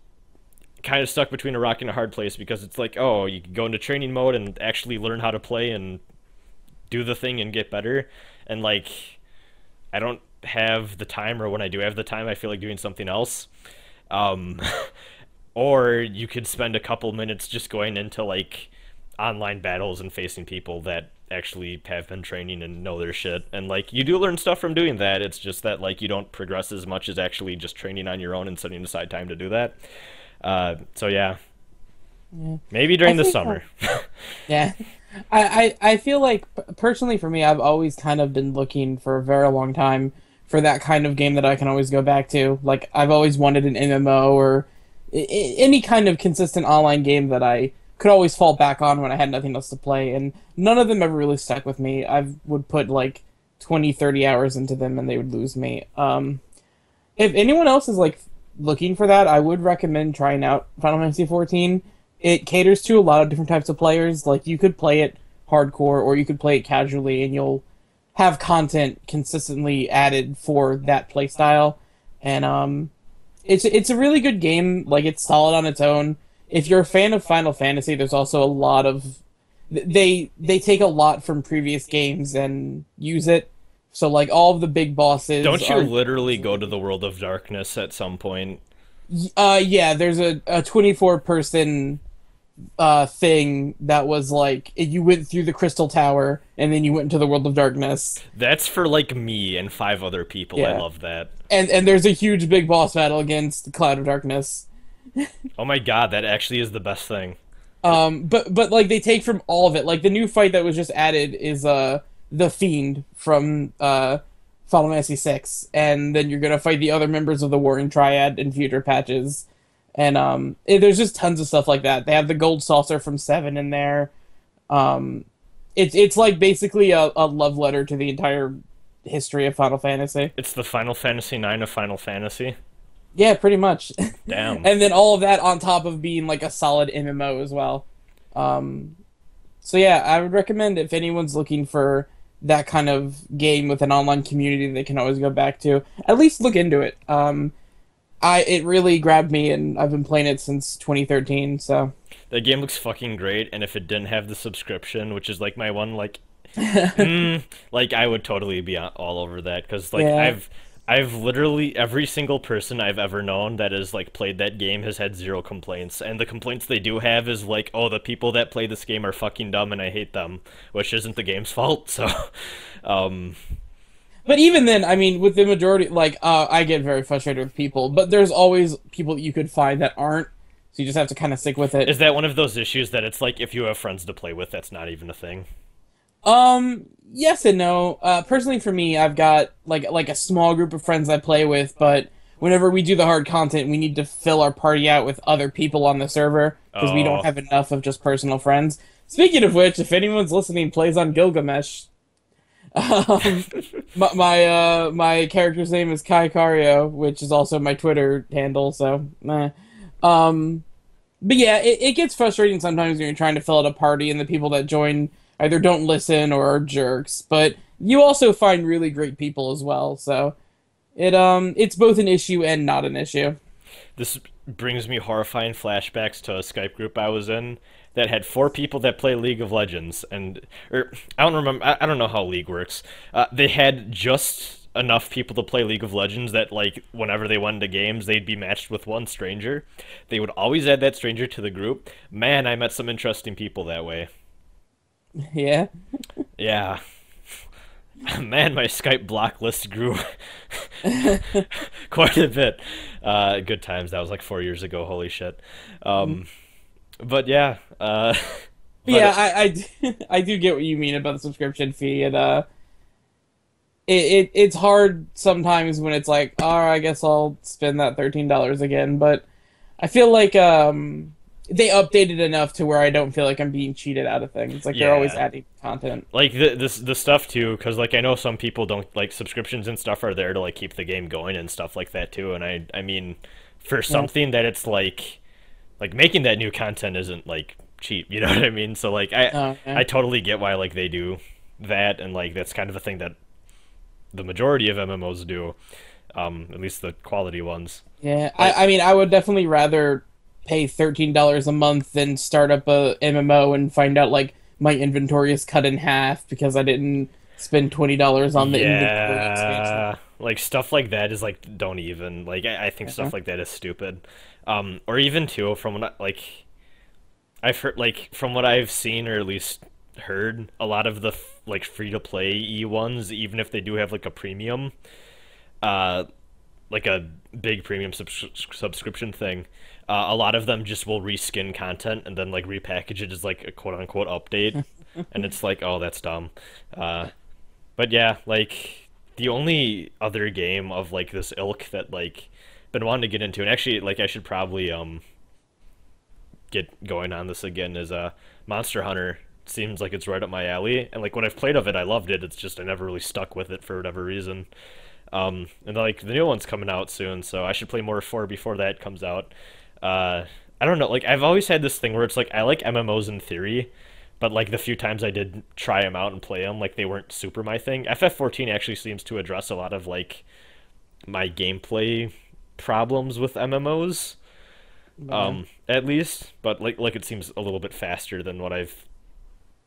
kind of stuck between a rock and a hard place because it's like, oh, you can go into training mode and actually learn how to play and do the thing and get better, and like I don't have the time or when I do have the time, I feel like doing something else. Um, *laughs* or you could spend a couple minutes just going into like online battles and facing people that actually have been training and know their shit. And like you do learn stuff from doing that. It's just that like you don't progress as much as actually just training on your own and setting aside time to do that. Uh, so yeah. yeah. Maybe during the summer. *laughs* yeah. I, I, I feel like personally for me I've always kind of been looking for a very long time for that kind of game that I can always go back to. Like I've always wanted an MMO or I- any kind of consistent online game that I could always fall back on when I had nothing else to play and none of them ever really stuck with me. I would put like 20 30 hours into them and they would lose me. Um if anyone else is like looking for that, I would recommend trying out Final Fantasy XIV. It caters to a lot of different types of players. Like you could play it hardcore or you could play it casually and you'll have content consistently added for that playstyle. And um, it's it's a really good game. Like it's solid on its own. If you're a fan of Final Fantasy, there's also a lot of they they take a lot from previous games and use it. So like all of the big bosses. Don't you are... literally go to the world of darkness at some point? Uh yeah, there's a, a 24 person uh, thing that was like you went through the crystal tower and then you went into the world of darkness. That's for like me and five other people. Yeah. I love that. And and there's a huge big boss battle against the cloud of darkness. *laughs* oh my god, that actually is the best thing. Um, but but like they take from all of it. Like the new fight that was just added is uh the fiend from uh Final Fantasy VI, and then you're gonna fight the other members of the Warring Triad in future patches and um, it, there's just tons of stuff like that. They have the gold saucer from Seven in there. Um, it's it's like basically a, a love letter to the entire history of Final Fantasy. It's the Final Fantasy Nine of Final Fantasy. Yeah, pretty much. *laughs* Damn. and then all of that on top of being like a solid MMO as well. Um, so yeah, I would recommend if anyone's looking for that kind of game with an online community they can always go back to, at least look into it. Um, I it really grabbed me, and I've been playing it since 2013. So the game looks fucking great, and if it didn't have the subscription, which is like my one like, *laughs* mm, like I would totally be all over that because like yeah. I've I've literally every single person I've ever known that has like played that game has had zero complaints, and the complaints they do have is like, oh, the people that play this game are fucking dumb and I hate them, which isn't the game's *laughs* fault. So, um, but even then, I mean, with the majority, like, uh, I get very frustrated with people, but there's always people that you could find that aren't. So you just have to kind of stick with it. Is that one of those issues that it's like if you have friends to play with, that's not even a thing? Um, yes and no. Uh, personally, for me, I've got like like a small group of friends I play with, but whenever we do the hard content, we need to fill our party out with other people on the server because oh. we don't oh. have enough of just personal friends. Speaking of which, if anyone's listening, plays on Gilgamesh, um, *laughs* my my, uh, my character's name is Kai Cario, which is also my Twitter handle. So, um, but yeah, it, it gets frustrating sometimes when you're trying to fill out a party and the people that join either don't listen or are jerks. But you also find really great people as well. So, it um, it's both an issue and not an issue. This brings me horrifying flashbacks to a Skype group I was in that had four people that play League of Legends, and or I don't remember. I, I don't know how League works. Uh, they had just enough people to play League of Legends that like whenever they went into games, they'd be matched with one stranger. They would always add that stranger to the group. Man, I met some interesting people that way. *laughs* Yeah. Yeah. *laughs* Man, my Skype block list grew *laughs* quite a bit. Uh, good times. That was like four years ago. Holy shit. Um, but yeah. Uh, but yeah, I, I, d- I do get what you mean about the subscription fee, and uh, it, it it's hard sometimes when it's like, oh, I guess I'll spend that thirteen dollars again. But I feel like um, they updated enough to where I don't feel like I'm being cheated out of things. Like they're always adding content. like the this the stuff too, because like I know some people don't like subscriptions and stuff are there to like keep the game going and stuff like that too. And I I mean, for something that it's like like making that new content isn't like cheap. You *laughs* know what I mean? So like I Oh, yeah. I totally get why like they do that, and like that's kind of a thing that the majority of MMOs do, um, at least the quality ones. Yeah, I, I mean, I would definitely rather pay thirteen dollars a month and start up a MMO and find out like my inventory is cut in half because I didn't spend twenty dollars on the inventory expansion. yeah, like stuff like that is like don't even like I, I think stuff Uh-huh. like that is stupid, um, or even too from what I, like I've heard like from what I've seen or at least heard a lot of the f- like free to play E ones even if they do have like a premium, uh, like a big premium subs- subscription thing. Uh, a lot of them just will reskin content and then like repackage it as like a quote unquote update, *laughs* and it's like, oh, that's dumb. Uh, but yeah, like the only other game of like this ilk that like been wanting to get into, and actually like I should probably um get going on this again is uh Monster Hunter. Seems like it's right up my alley, and like when I've played of it, I loved it. It's just I never really stuck with it for whatever reason. Um, and like the new one's coming out soon, so I should play more four before that comes out. Uh, I don't know, like I've always had this thing where it's like I like MMOs in theory, but like the few times I did try them out and play them, like they weren't super my thing. FF14 actually seems to address a lot of like my gameplay problems with MMOs, um, at least. But like like it seems a little bit faster than what I've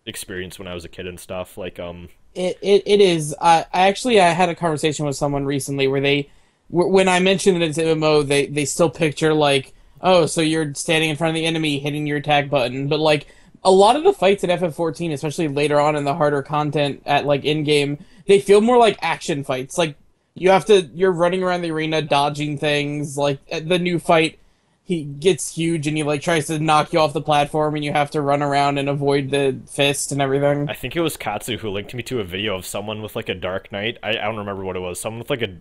experienced when I was a kid and stuff. Like um, It, it, it is. I, I actually I had a conversation with someone recently where they, when I mentioned that it's MMO, they they still picture like, oh, so you're standing in front of the enemy, hitting your attack button, but like a lot of the fights in FF14, especially later on in the harder content at like in game, they feel more like action fights. Like you have to, you're running around the arena, dodging things. Like eh, the new fight, he gets huge and he like tries to knock you off the platform, and you have to run around and avoid the fist and everything. I think it was Katsu who linked me to a video of someone with like a Dark Knight. I, I don't remember what it was. Someone with like a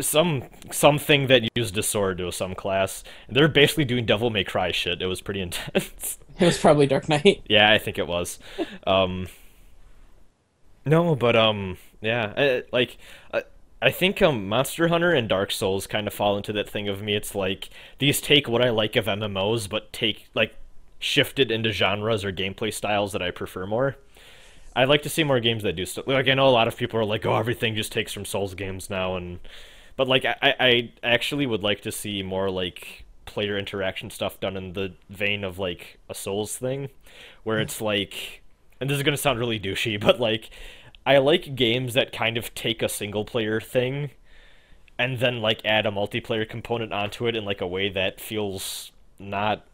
some something that used a sword to some class. They're basically doing Devil May Cry shit. It was pretty *laughs* intense. It was probably Dark Knight. *laughs* yeah, I think it was. Um, no, but um, yeah, I, like I, I think um, Monster Hunter and Dark Souls kind of fall into that thing of me. It's like these take what I like of MMOs, but take like shifted into genres or gameplay styles that I prefer more. I'd like to see more games that do stuff. Like I know a lot of people are like, "Oh, everything just takes from Souls games now," and but like I, I I actually would like to see more like player interaction stuff done in the vein of like a Souls thing, where mm. it's like, and this is gonna sound really douchey, *laughs* but like I like games that kind of take a single player thing and then like add a multiplayer component onto it in like a way that feels not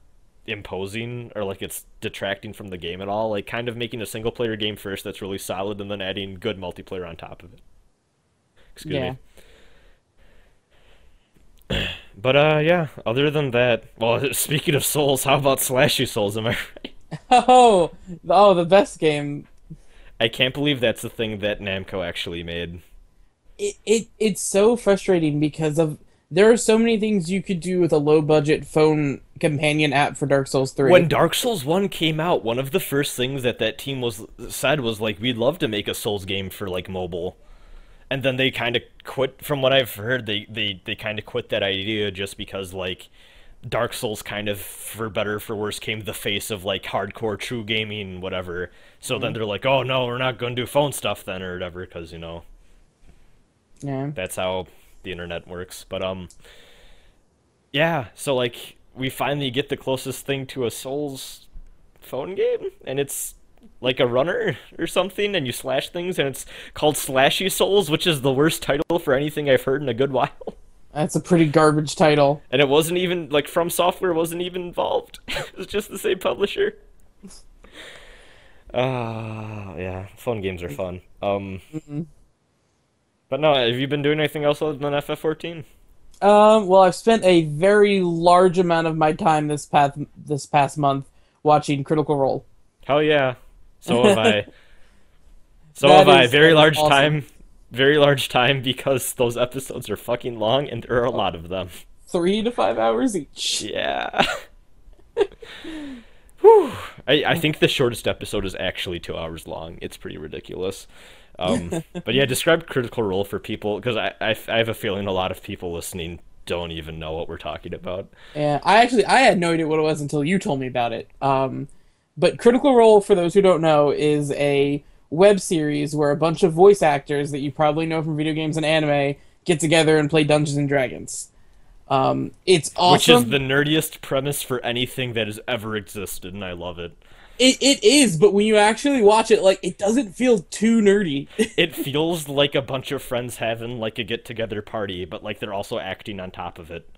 imposing or like it's detracting from the game at all like kind of making a single player game first that's really solid and then adding good multiplayer on top of it. Excuse Yeah. me *clears throat* but uh yeah other than that well *laughs* speaking of souls how about slashy souls am i *laughs* right Oh, oh, the best game. i can't believe that's the thing that namco actually made It, it it's so frustrating because of there are so many things you could do with a low budget phone companion app for Dark Souls 3. When Dark Souls 1 came out, one of the first things that that team was said was like we'd love to make a Souls game for like mobile. And then they kind of quit from what I've heard they they they kind of quit that idea just because like Dark Souls kind of for better or for worse came the face of like hardcore true gaming whatever. So then they're like, "Oh no, we're not going to do phone stuff then or whatever because, you know, yeah. that's how the internet works. But um yeah, so like we finally get the closest thing to a Souls phone game, and it's like a runner or something, and you slash things, and it's called Slashy Souls, which is the worst title for anything I've heard in a good while. *laughs* That's a pretty garbage title. And it wasn't even like From Software wasn't even involved. *laughs* it was just the same publisher. *laughs* Ah, uh, yeah, phone games are fun. Um, Mm-mm. but no, have you been doing anything else other than FF14? Um, well, I've spent a very large amount of my time this past this past month watching Critical Role. Hell yeah. So have I. *laughs* So That have I. Very large awesome. time. Very large time because those episodes are fucking long and there are a lot of them. Three to five hours each. Yeah. *laughs* *laughs* Whew. I, I think the shortest episode is actually two hours long. It's pretty ridiculous. Um, but yeah, describe Critical Role for people because I, I, I have a feeling a lot of people listening don't even know what we're talking about. Yeah, I actually I had no idea what it was until you told me about it. Um, but Critical Role, for those who don't know, is a web series where a bunch of voice actors that you probably know from video games and anime get together and play Dungeons and Dragons. Um, it's awesome. Which is the nerdiest premise for anything that has ever existed, and I love it. It, it is, but when you actually watch it, like it doesn't feel too nerdy. *laughs* It feels like a bunch of friends having like a get together party, but like they're also acting on top of it.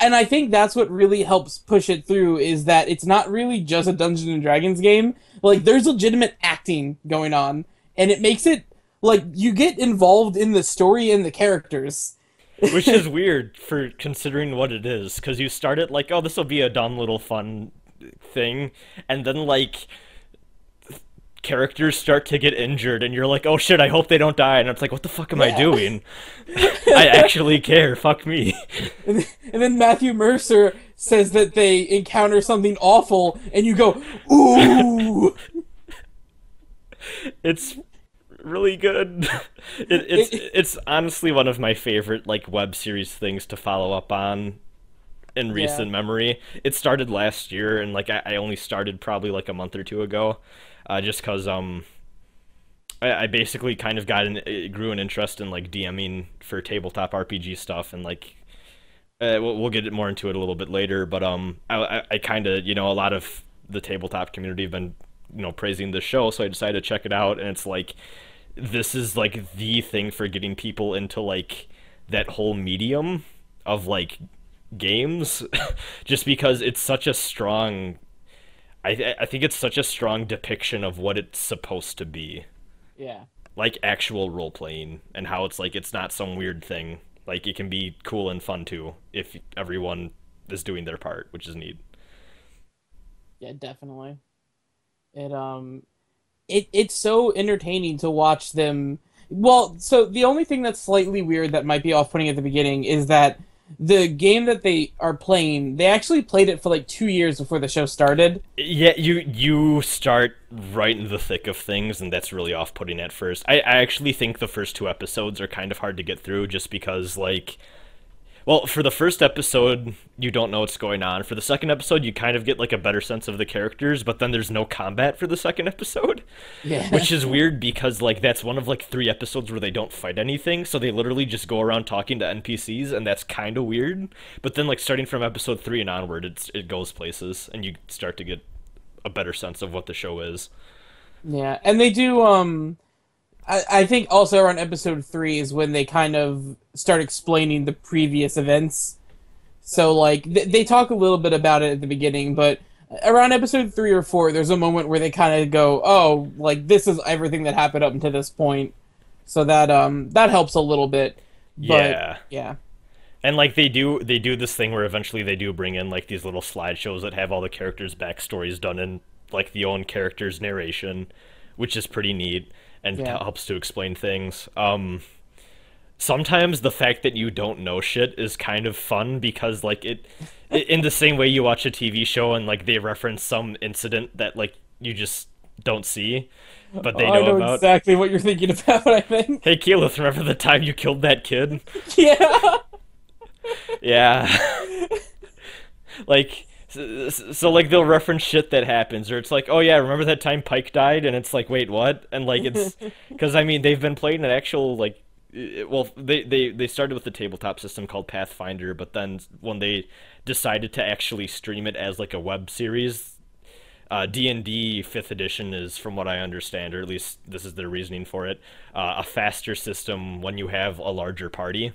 And I think that's what really helps push it through is that it's not really just a Dungeons and Dragons game. Like there's legitimate acting going on, and it makes it like you get involved in the story and the characters. *laughs* Which is *laughs* weird for considering what it is, because you start it like, oh, this will be a dumb little fun thing, and then like characters start to get injured, and you're like, oh shit, I hope they don't die, and it's like, what the fuck am I doing? *laughs* I actually care. Fuck me. And, and then Matthew Mercer says that they encounter something awful, and you go, "Ooh!" *laughs* it's really good. *laughs* It, it's it's honestly one of my favorite like web series things to follow up on in recent memory. It started last year, and like I, I only started probably like a month or two ago, uh, just cause um. I, I basically kind of got an grew an interest in like DMing for tabletop RPG stuff and like uh, we'll, we'll get more into it a little bit later, but um, I, I, I kind of, you know, a lot of the tabletop community have been, you know, praising the show, so I decided to check it out, and it's like, this is like the thing for getting people into like that whole medium of like games, *laughs* just because it's such a strong. I I think it's such a strong depiction of what it's supposed to be Yeah. like actual role playing and how it's like it's not some weird thing. Like it can be cool and fun too if everyone is doing their part, which is neat. Yeah, definitely. It um it it's so entertaining to watch them well, so the only thing that's slightly weird that might be off-putting at the beginning is that the game that they are playing, they actually played it for like 2 years before the show started. Yeah, you you start right in the thick of things, and that's really off-putting at first. I, I actually think the first two episodes are kind of hard to get through, just because like, well, for the first episode you don't know what's going on. For the second episode, you kind of get like a better sense of the characters, but then there's no combat for the second episode. Yeah. *laughs* Which is weird because like that's one of like three episodes where they don't fight anything, so they literally just go around talking to NPCs, and that's kind of weird. But then like starting from episode three and onward, it's it goes places, and you start to get a better sense of what the show is. Yeah, and they do. Um, I, I think also around episode three is when they kind of start explaining the previous events. So like th- they talk a little bit about it at the beginning, but around episode three or four, there's a moment where they kind of go, "Oh, like this is everything that happened up until this point." So that um that helps a little bit. But, Yeah. yeah, And like they do they do this thing where eventually they do bring in like these little slideshows that have all the characters' backstories done in like the own character's narration, which is pretty neat and Yeah. helps to explain things. Um sometimes the fact that you don't know shit is kind of fun because like it in the same way you watch a TV show and like they reference some incident that like you just don't see but they Oh, I know, know about. exactly what you're thinking *laughs* about. I think. Hey Keyleth, remember the time you killed that kid? *laughs* yeah. Yeah. *laughs* like so, so like they'll reference shit that happens or it's like, "Oh yeah, remember that time Pike died?" and it's like, "Wait, what?" And like it's *laughs* cuz I mean, they've been playing an actual like well, they, they they started with the tabletop system called Pathfinder, but then when they decided to actually stream it as like a web series, uh, D&D 5th edition is, from what I understand, or at least this is their reasoning for it, uh, a faster system when you have a larger party.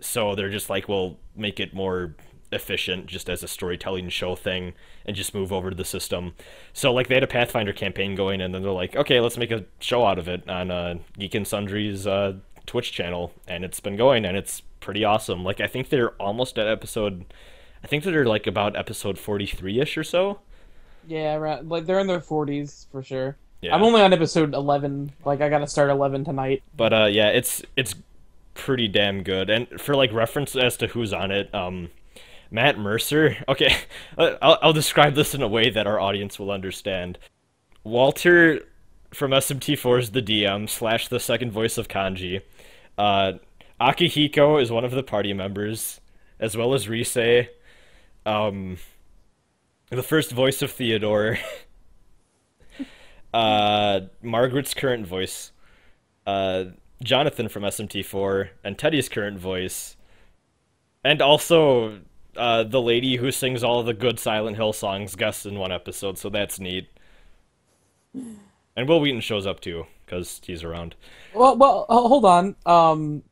So they're just like, we'll make it more efficient just as a storytelling show thing and just move over to the system. So like they had a Pathfinder campaign going and then they're like, okay, let's make a show out of it on uh, Geek and Sundry's uh, Twitch channel and it's been going and it's pretty awesome. Like I think they're almost at episode I think they're like about episode 43ish or so. Yeah, right. Like they're in their forties for sure. Yeah. I'm only on episode eleven. Like I gotta start eleven tonight. But uh, yeah, it's it's pretty damn good. And for like reference as to who's on it, um, Matt Mercer. Okay, *laughs* I'll, I'll describe this in a way that our audience will understand. Walter from SMT4 is the DM slash the second voice of Kanji. Uh, Akihiko is one of the party members, as well as Rise. Um, the first voice of Theodore. *laughs* uh, Margaret's current voice. Uh, Jonathan from SMT4 and Teddy's current voice, and also uh, the lady who sings all the good Silent Hill songs guests in one episode, so that's neat. And Wil Wheaton shows up too because he's around. Well, well, hold on. Um,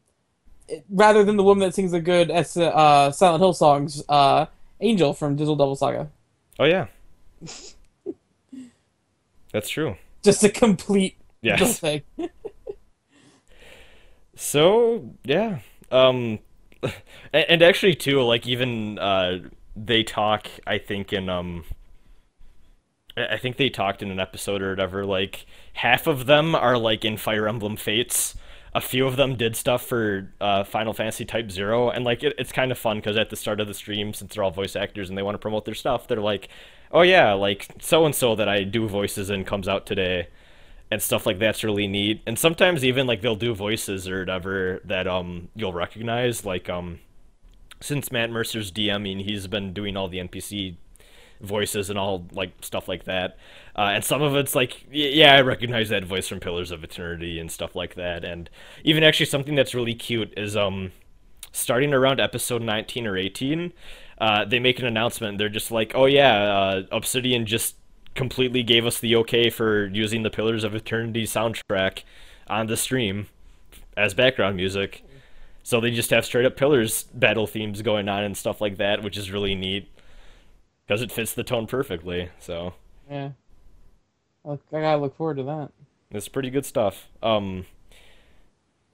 rather than the woman that sings the good S- uh, Silent Hill songs, uh, Angel from Digital Devil Saga. Oh yeah, that's true. Just a complete Yes. *laughs* thing. So yeah, um, *laughs* and, actually too, like even uh, they talk. I think in um, I I think they talked in an episode or whatever. Like half of them are like in Fire Emblem Fates. A few of them did stuff for uh, Final Fantasy Type Zero, and like it, it's kind of fun because at the start of the stream, since they're all voice actors and they want to promote their stuff, they're like, "Oh yeah, like so and so that I do voices in comes out today." And stuff like that's really neat. And sometimes even like they'll do voices or whatever that um you'll recognize. Like um since Matt Mercer's DMing, he's been doing all the NPC voices and all like stuff like that. Uh, and some of it's like, yeah, I recognize that voice from Pillars of Eternity and stuff like that. And even actually something that's really cute is um starting around episode 19 or 18 uh, they make an announcement they're just like oh yeah uh, obsidian just completely gave us the okay for using the pillars of eternity soundtrack on the stream as background music so they just have straight up pillars battle themes going on and stuff like that which is really neat because it fits the tone perfectly so Yeah. I gotta look forward to that. it's pretty good stuff. Um,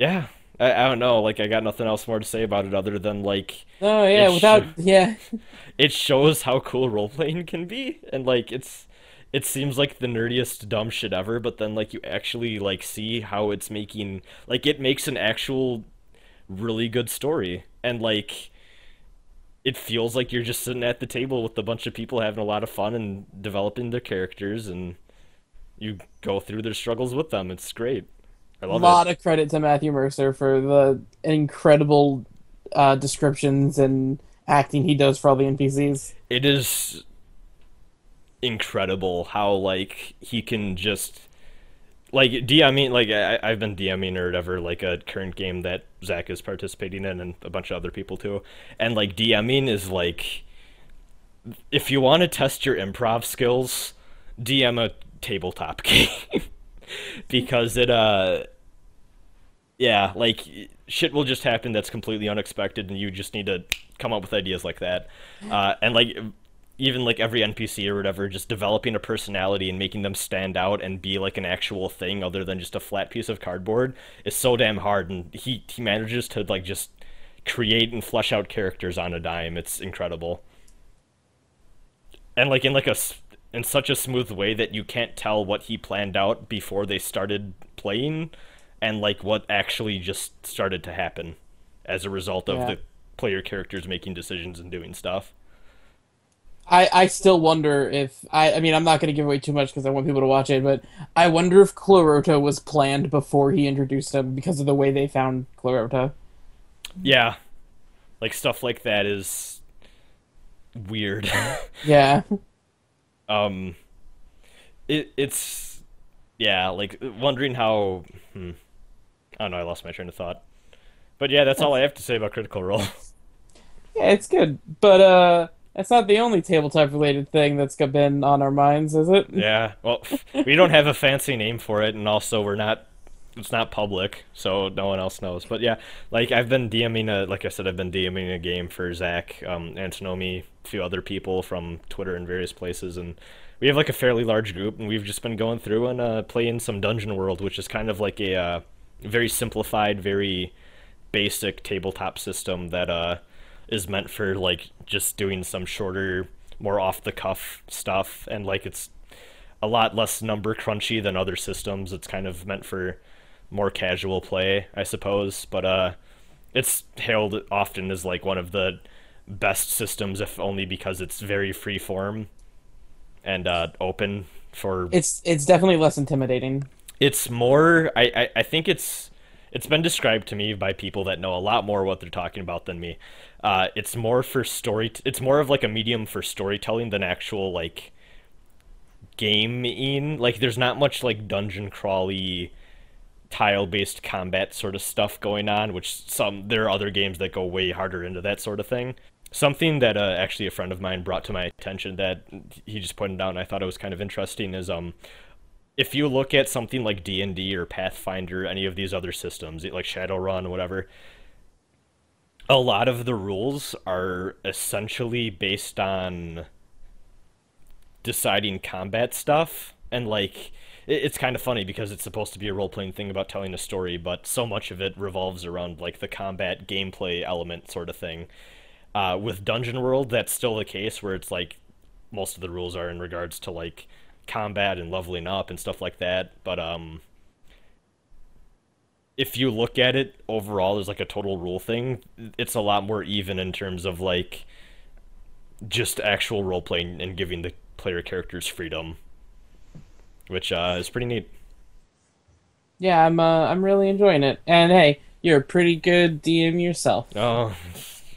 yeah, I, I don't know. Like, I got nothing else more to say about it other than like Oh yeah, without should- yeah. *laughs* it shows how cool role playing can be, and like it's it seems like the nerdiest dumb shit ever, but then like you actually like see how it's making like it makes an actual really good story, and like it feels like you're just sitting at the table with a bunch of people having a lot of fun and developing their characters and you go through their struggles with them. It's great. I A love a lot it. of credit to Matthew Mercer for the incredible uh, descriptions and acting he does for all the NPCs. It is incredible how like he can just like DMing like I, I've been DMing or whatever like a current game that Zach is participating in and a bunch of other people too, and like DMing is like if you want to test your improv skills, DM a tabletop *laughs* game. Because it uh yeah like shit will just happen that's completely unexpected and you just need to come up with ideas like that. Uh, and like even like every npc or whatever just developing a personality and making them stand out and be like an actual thing other than just a flat piece of cardboard is so damn hard. And he he manages to like just create and flesh out characters on a dime. It's incredible. And like in like a in such a smooth way that you can't tell what he planned out before they started playing and like what actually just started to happen as a result of Yeah. the player characters making decisions and doing stuff I, I still wonder if I I mean I'm not going to give away too much because I want people to watch it, but I wonder if Clarota was planned before he introduced him because of the way they found Clarota. yeah like stuff like that is weird *laughs* Yeah, um it it's yeah like wondering how hmm. oh no, I lost my train of thought. But yeah, that's all I have to say about Critical Role. *laughs* Yeah, it's good, but uh, that's not the only tabletop related thing that's been on our minds, is it? yeah, well, *laughs* we don't have a fancy name for it, and also we're not. It's not public, so no one else knows. But yeah, like I've been DMing a, like I said, I've been DMing a game for Zach, um, a few other people from Twitter and various places, and we have like a fairly large group, and we've just been going through and uh, playing some Dungeon World, which is kind of like a uh, very simplified, very basic tabletop system that uh is meant for like just doing some shorter, more off the cuff stuff, and like it's a lot less number crunchy than other systems. It's kind of meant for more casual play, I suppose. But uh, it's hailed often as like one of the best systems, if only because it's very free form and uh, open for. It's it's definitely less intimidating. It's more. I, I I think it's it's been described to me by people that know a lot more what they're talking about than me. Uh, it's more for story. T- it's more of like a medium for storytelling than actual like gaming. Like there's not much like dungeon crawly tile based combat sort of stuff going on, which some there are other games that go way harder into that sort of thing. Something that uh, actually a friend of mine brought to my attention that he just pointed out and I thought it was kind of interesting is um if you look at something like D&D or Pathfinder, any of these other systems, like Shadowrun, whatever, a lot of the rules are essentially based on deciding combat stuff. And like it's kind of funny because it's supposed to be a role-playing thing about telling a story but so much of it revolves around like the combat gameplay element sort of thing. Uh, with dungeon world that's still the case where it's like most of the rules are in regards to like combat and leveling up and stuff like that but um if you look at it overall as like a total rule thing, it's a lot more even in terms of like just actual role playing and giving the player characters freedom, which uh, is pretty neat. Yeah, I'm uh, I'm really enjoying it. And hey, you're a pretty good DM yourself. Oh,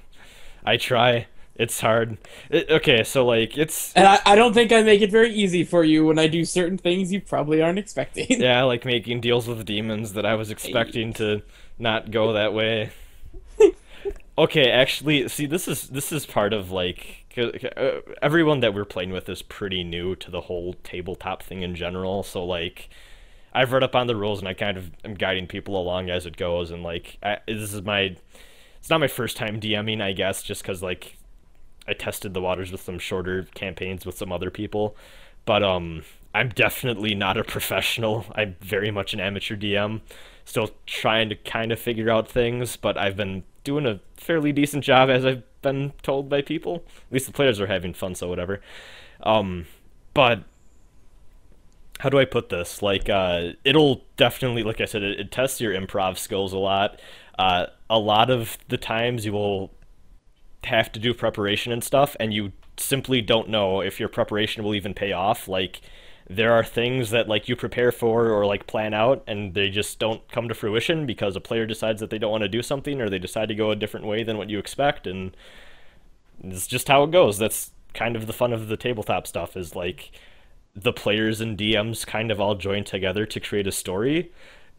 *laughs* I try. It's hard. It, okay, so like it's And I, I don't think I make it very easy for you when I do certain things you probably aren't expecting. yeah, like making deals with demons that I was expecting to not go that way. *laughs* okay, actually, see this is this is part of like uh, everyone that we're playing with is pretty new to the whole tabletop thing in general, so like I've read up on the rules and I kind of am guiding people along as it goes and like I, this is my it's not my first time DMing, I guess, just cuz like I tested the waters with some shorter campaigns with some other people, but um, I'm definitely not a *laughs* professional. I'm very much an amateur DM, still trying to kind of figure out things, but I've been doing a fairly decent job as I've been told by people. At least the players are having fun, so whatever. Um, but how do I put this? Like, uh, it'll definitely, like I said, it, it tests your improv skills a lot. Uh, a lot of the times you will have to do preparation and stuff, and you simply don't know if your preparation will even pay off. Like, there are things that like you prepare for or like plan out and they just don't come to fruition because a player decides that they don't want to do something or they decide to go a different way than what you expect and it's just how it goes that's kind of the fun of the tabletop stuff is like the players and DMs kind of all join together to create a story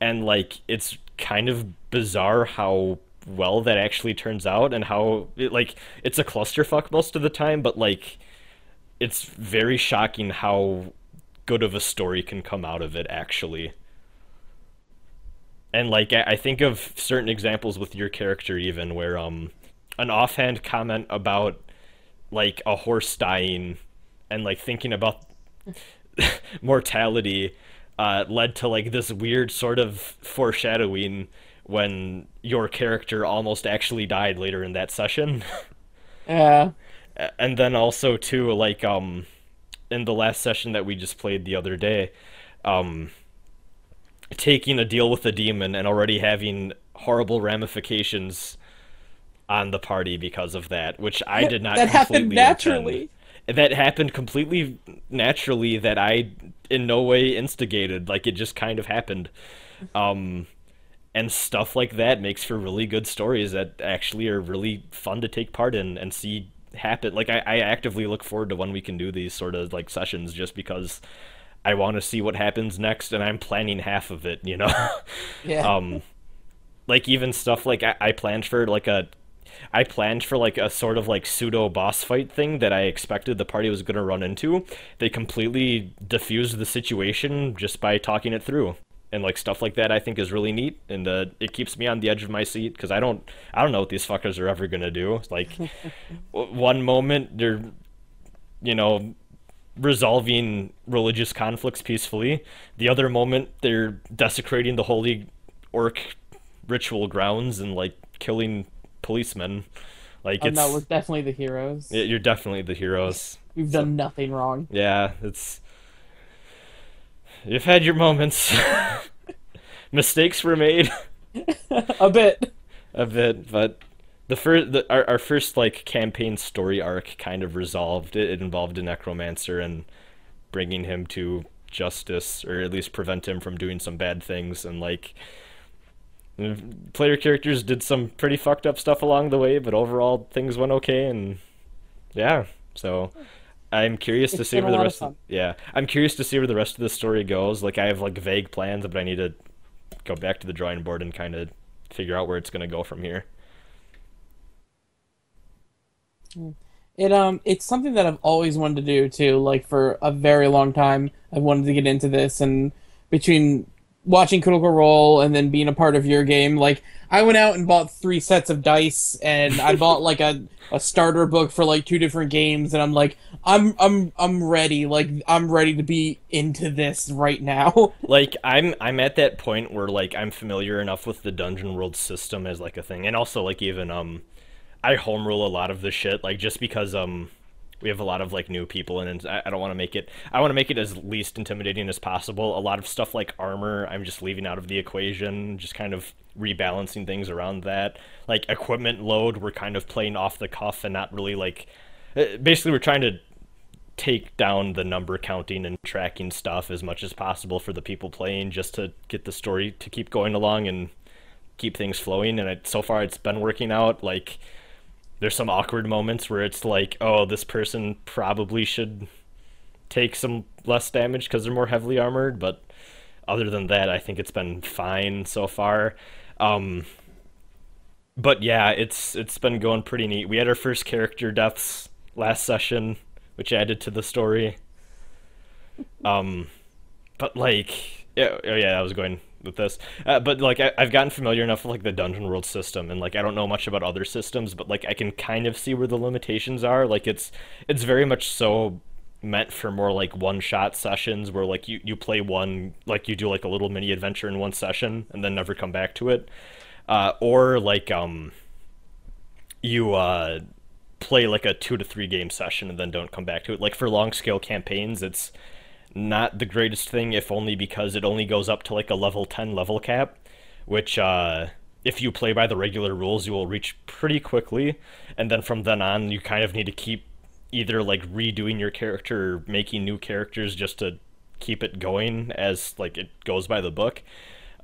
and like it's kind of bizarre how well that actually turns out and how it, like it's a clusterfuck most of the time, but like it's very shocking how good of a story can come out of it actually. And like I think of certain examples with your character even where um an offhand comment about like a horse dying and like thinking about *laughs* mortality uh, led to like this weird sort of foreshadowing when your character almost actually died later in that session. *laughs* Yeah. and then also too like um in the last session that we just played the other day, um taking a deal with the demon and already having horrible ramifications on the party because of that, which I did not that happened naturally. Intend. That happened completely naturally that I in no way instigated, like it just kind of happened. Um and stuff like that makes for really good stories that actually are really fun to take part in and see happen. Like I, I actively look forward to when we can do these sort of like sessions just because I want to see what happens next and I'm planning half of it, you know. *laughs* Yeah. um like even stuff like I, I planned for like a I planned for like a sort of like pseudo boss fight thing that I expected the party was going to run into. They completely diffused the situation just by talking it through. And like stuff like that I think is really neat and uh, it keeps me on the edge of my seat cuz I don't I don't know what these fuckers are ever going to do. Like *laughs* one moment they're you know resolving religious conflicts peacefully. The other moment they're desecrating the holy orc ritual grounds and like killing policemen. Like Oh it's no, we're definitely the heroes. yeah, you're definitely the heroes. We've done nothing wrong. Yeah, it's you've had your moments. *laughs* Mistakes were made *laughs* a bit. a bit, but the first the, our our first like campaign story arc kind of resolved. It, it involved a necromancer and bringing him to justice, or at least prevent him from doing some bad things, and like. Player characters did some pretty fucked up stuff along the way, but overall things went okay, and yeah. So I'm curious to see where the lot of rest. Of, yeah, I'm curious to see where the rest of the story goes. Like I have like vague plans, but I need to go back to the drawing board and kind of figure out where it's gonna go from here. It um it's something that I've always wanted to do too. Like for a very long time, I've wanted to get into this, and between watching Critical Role and then being a part of your game, like I went out and bought three sets of dice, and I *laughs* bought like a, a starter book for like two different games, and I'm like, I'm I'm I'm ready. Like I'm ready to be into this right now. *laughs* Like I'm I'm at that point where like I'm familiar enough with the Dungeon World system as like a thing, and also like even um, I home rule a lot of the shit like just because um. We have a lot of like new people, and I don't want to make it. I want to make it as least intimidating as possible. A lot of stuff like armor, I'm just leaving out of the equation, just kind of rebalancing things around that. Like equipment load, we're kind of playing off the cuff and not really like. uh, Basically, we're trying to take down the number counting and tracking stuff as much as possible for the people playing just to get the story to keep going along and keep things flowing and it, so far it's been working out like there's some awkward moments where it's like oh this person probably should take some less damage because they're more heavily armored but other than that i think it's been fine so far. Um but yeah it's it's been going pretty neat. We had our first character deaths last session which added to the story. Um but like yeah oh yeah i was going with this. Uh, but like I, i've gotten familiar enough with like the dungeon world system and like i don't know much about other systems but like i can kind of see where the limitations are. Like it's it's very much so meant for more like one shot sessions where like you, you play one like you do like a little mini adventure in one session and then never come back to it. Uh, or like um you uh play like a two to three game session and then don't come back to it. Like for long scale campaigns it's not the greatest thing if only because it only goes up to like a level 10 level cap which uh if you play by the regular rules you will reach pretty quickly. And then from then on you kind of need to keep either like redoing your character or making new characters just to keep it going as like it goes by the book.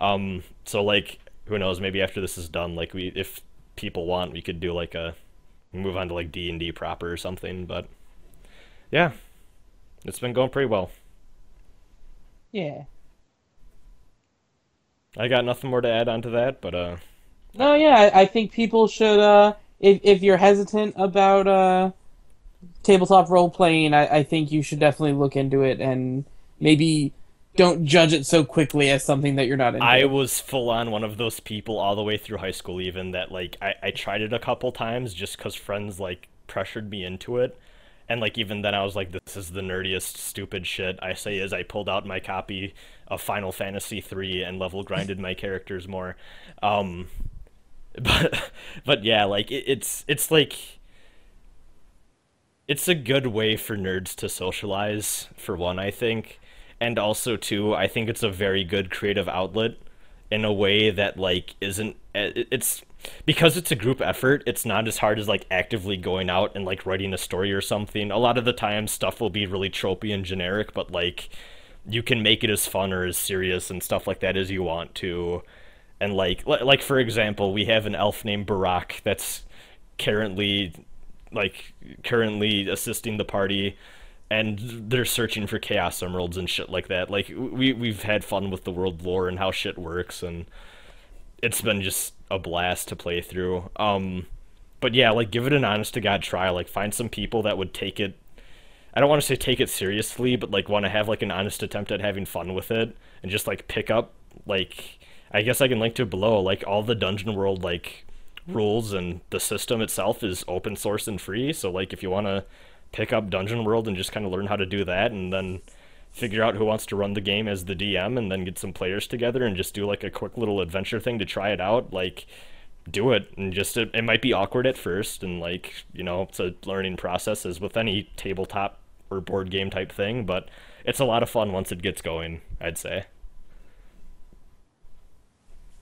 Um so like who knows maybe after this is done like we if people want we could do like a move on to like d&d proper or something but yeah. It's been going pretty well yeah. i got nothing more to add on to that but uh No, yeah, I, I think people should. Uh, if if you're hesitant about uh, tabletop role playing, I, I think you should definitely look into it and maybe don't judge it so quickly as something that you're not into. I was full on one of those people all the way through high school, even that like I, I tried it a couple times just because friends like pressured me into it. And like even then I was like, this is the nerdiest, stupid shit I say as I pulled out my copy of Final Fantasy three and level grinded my characters more. Um *laughs* but but yeah, like it, it's it's like it's a good way for nerds to socialize for one, I think. And also too, I think it's a very good creative outlet in a way that like isn't it's because it's a group effort it's not as hard as like actively going out and like writing a story or something. A lot of the time stuff will be really tropey and generic but like you can make it as fun or as serious and stuff like that as you want to. And like li- like for example we have an elf named Barak that's currently like currently assisting the party and they're searching for chaos emeralds and shit like that. Like we we've had fun with the world lore and how shit works and it's been just a blast to play through. Um, but yeah, like give it an honest to god try. Like find some people that would take it. I don't want to say take it seriously, but like want to have like an honest attempt at having fun with it and just like pick up like I guess I can link to below. Like all the Dungeon World like rules and the system itself is open source and free. So like if you want to pick up Dungeon World and just kind of learn how to do that and then figure out who wants to run the game as the DM and then get some players together and just do like a quick little adventure thing to try it out, like do it and just it, it might be awkward at first and like, you know, it's a learning process as with any tabletop or board game type thing, but it's a lot of fun once it gets going, I'd say.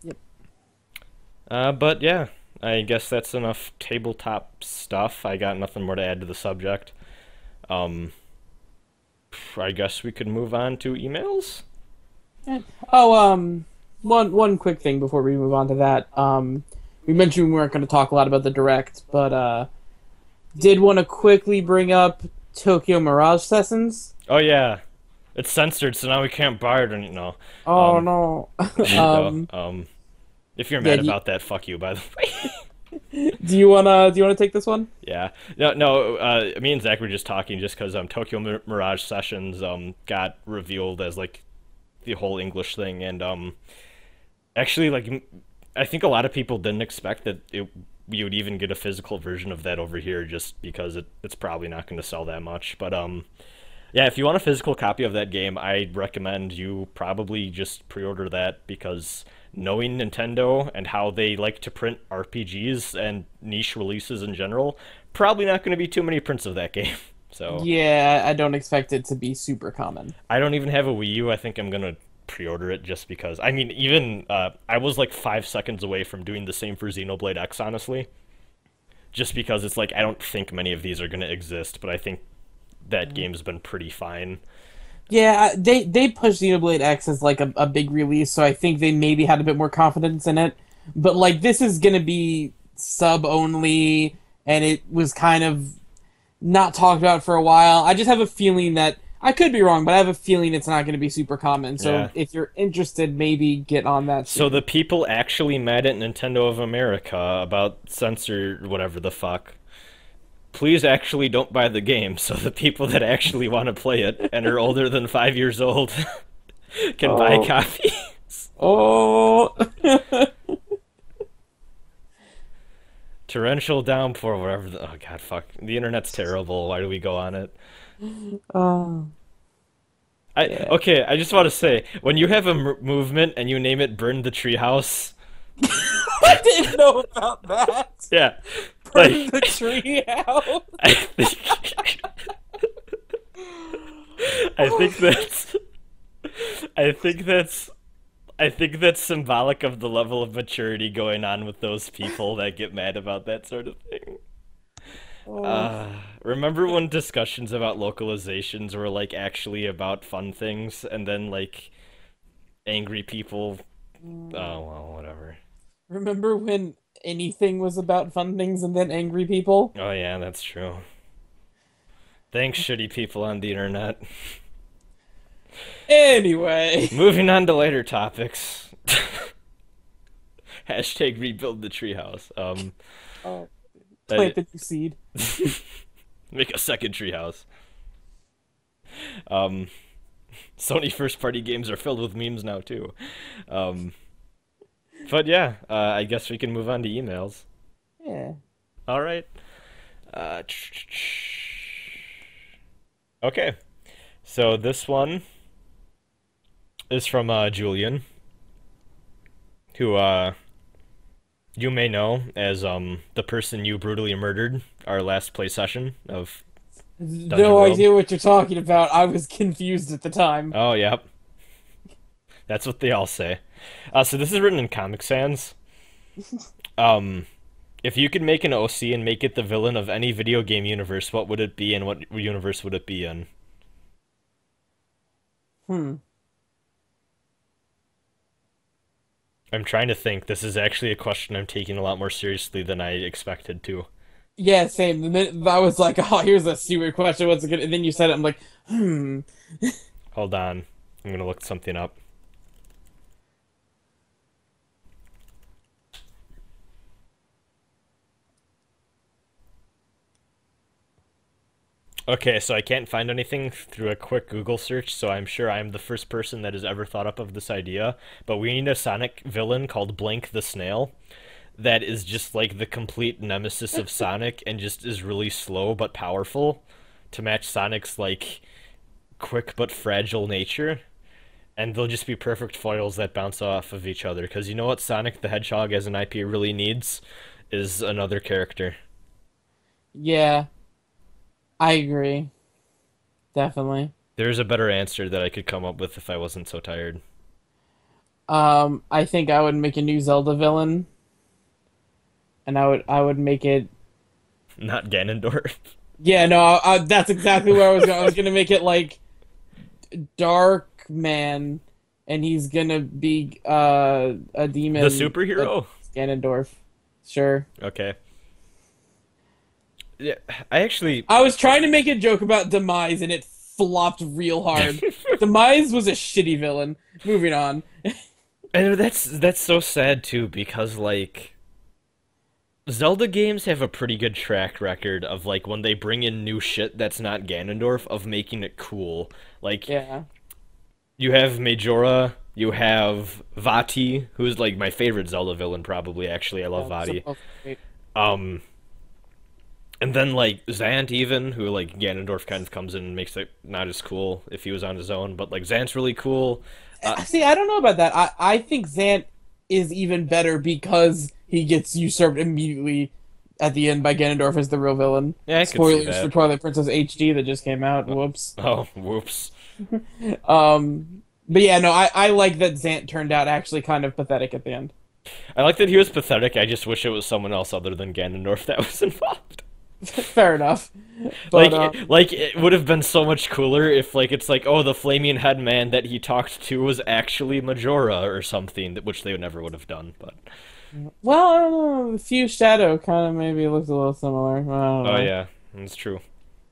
Yep. Uh, but yeah, I guess that's enough tabletop stuff. I got nothing more to add to the subject. Um, I guess we could move on to emails. Oh, um, one one quick thing before we move on to that. Um, we mentioned we weren't going to talk a lot about the direct, but uh, did want to quickly bring up Tokyo Mirage Sessions. Oh yeah, it's censored, so now we can't buy it. Or, no. Oh Um, no. *laughs* Um, um, if you're yeah, mad you- about that, fuck you. By the *laughs* way. Do you wanna do you wanna take this one? Yeah. No, no. Uh, me and Zach were just talking just because um, Tokyo Mir- Mirage Sessions um got revealed as like the whole English thing, and um actually like I think a lot of people didn't expect that it you would even get a physical version of that over here just because it, it's probably not going to sell that much. But um yeah, if you want a physical copy of that game, I'd recommend you probably just pre-order that because knowing Nintendo and how they like to print RPGs and niche releases in general, probably not going to be too many prints of that *laughs* game. So Yeah, I don't expect it to be super common. I don't even have a Wii U. I think I'm gonna pre-order it just because. I mean, even uh, I was like five seconds away from doing the same for Xenoblade X, honestly. Just because it's like I don't think many of these are gonna exist, but I think that game's been pretty fine. Yeah, they they pushed Xenoblade X as like a, a big release, so I think they maybe had a bit more confidence in it. But like this is gonna be sub only, and it was kind of not talked about for a while. I just have a feeling that I could be wrong, but I have a feeling it's not gonna be super common. So Yeah. if you're interested, maybe get on that. So the people actually mad at Nintendo of America about censor whatever the fuck. Please actually don't buy the game so the people that actually want to play it and are older than five years old *laughs* can buy Oh. copies. oh, *laughs* Torrential downpour, whatever. The, oh god, fuck. The internet's terrible. Why do we go on it? oh. I Yeah. okay. I just want to say, when you have a m- movement and you name it "Burn the Treehouse," *laughs* I didn't know about that. yeah, like *laughs* the tree out. I think I *laughs* think that's I think that's I think that's symbolic of the level of maturity going on with those people that get mad about that sort of thing. Uh, remember when discussions about localizations were like actually about fun things and then like angry people oh well whatever. Remember when anything was about fun things and then angry people? Oh yeah, that's true. Thanks shitty people on the internet. Anyway. *laughs* Moving on to later topics. *laughs* Hashtag rebuild the treehouse. Um, Oh, I- plant the new seed. *laughs* make a second treehouse. Um, Sony first party games are filled with memes now too. Um, but yeah, uh, I guess we can move on to emails. Yeah. All right. Uh, okay. So this one is from uh, Julian, who uh, you may know as um the person you brutally murdered our last play session of. no World. idea what you're talking about. I was confused at the time. Oh, yep. That's what they all say. Uh, so this is written in Comic Sans. *laughs* Um, if you could make an OC and make it the villain of any video game universe, what would it be, and what universe would it be in? Hmm. I'm trying to think. This is actually a question I'm taking a lot more seriously than I expected to. Yeah, same. The minute I was like, *laughs* "Oh, here's a stupid question. What's it gonna?" And then you said it. I'm like, "Hmm." Hold on. I'm gonna look something up. Okay, so I can't find anything through a quick Google search, so I'm sure I'm the first person that has ever thought up of this idea. But we need a Sonic villain called Blank the Snail that is just like the complete nemesis of Sonic and just is really slow but powerful to match Sonic's like quick but fragile nature. And they'll just be perfect foils that bounce off of each other. Because you know what Sonic the Hedgehog as an IP really needs is another character. Yeah, I agree. Definitely. There's a better answer that I could come up with if I wasn't so tired. Um, I think I would make a new Zelda villain, and I would I would make it. *laughs* Not Ganondorf. *laughs* Yeah, no, I, that's exactly where I was going. I was gonna make it like Dark Man, and he's gonna be uh a demon. The superhero? Ganondorf. Sure. Okay. Yeah, I actually I was trying to make a joke about Demise, and it flopped real hard. *laughs* Demise was a shitty villain. Moving on. and that's that's so sad too because like Zelda games have a pretty good track record of like when they bring in new shit that's not Ganondorf of making it cool. Like Yeah. you have Majora, you have Vaati, who's like my favorite Zelda villain probably actually. I love Vaati. Okay. Um and then like Zant even, who like Ganondorf kind of comes in and makes it not as cool if he was on his own, but like Zant's really cool. Uh, See, I don't know about that. I, I think Zant is even better because he gets usurped immediately at the end by Ganondorf as the real villain. Yeah, I Spoilers that. for Twilight Princess HD that just came out. Whoops. Oh, whoops. *laughs* *laughs* Um, but yeah, no, I, I like that Zant turned out actually kind of pathetic at the end. I like that he was pathetic. I just wish it was someone else other than Ganondorf *laughs* that was involved. *laughs* Fair enough. But, like, uh, it, like it would have been so much cooler if, like, it's like, oh, the flaming head man that he talked to was actually Majora or something, that- which they never would have done. But well, I don't know. The Fused Shadow kind of maybe looks a little similar. I don't know. oh yeah, that's true.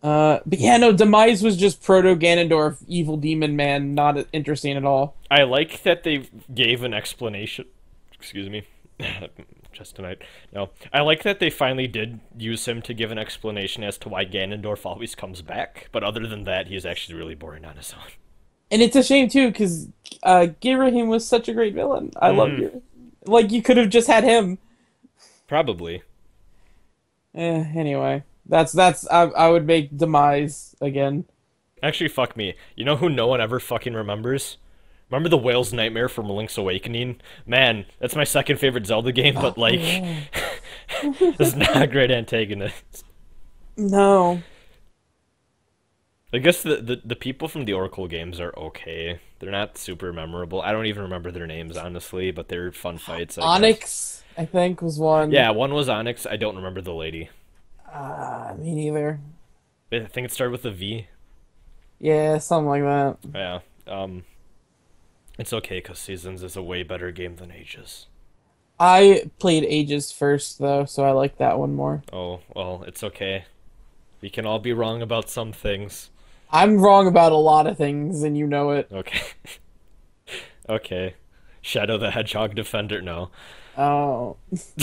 Uh, but yeah, no, Demise was just proto Ganondorf, evil demon man, not interesting at all. I like that they gave an explanation. Excuse me. *laughs* Just tonight. No. I like that they finally did use him to give an explanation as to why Ganondorf always comes back, but other than that, he's actually really boring on his own. And it's a shame too, because uh, Ghirahim was such a great villain. I love Mhm. Ghirahim. Like you could have just had him. Probably. Eh, anyway, that's that's I I would make Demise again. Actually, fuck me. You know who no one ever fucking remembers? Remember the Whale's Nightmare from Link's Awakening? Man, that's my second favorite Zelda game, but like, *laughs* it's not a great antagonist. No. I guess the, the the people from the Oracle games are okay. They're not super memorable. I don't even remember their names honestly, but they're fun *gasps* fights. I guess. Onyx, I think, was one. Yeah, one was Onyx. I don't remember the lady. Uh, me neither. I think it started with a V. Yeah, something like that. Yeah. Um, it's okay because Seasons is a way better game than Ages. I played Ages first though, so I like that one more. Oh well, it's okay. We can all be wrong about some things. I'm wrong about a lot of things, and you know it. Okay. *laughs* okay. Shadow the Hedgehog Defender. No. Oh *laughs*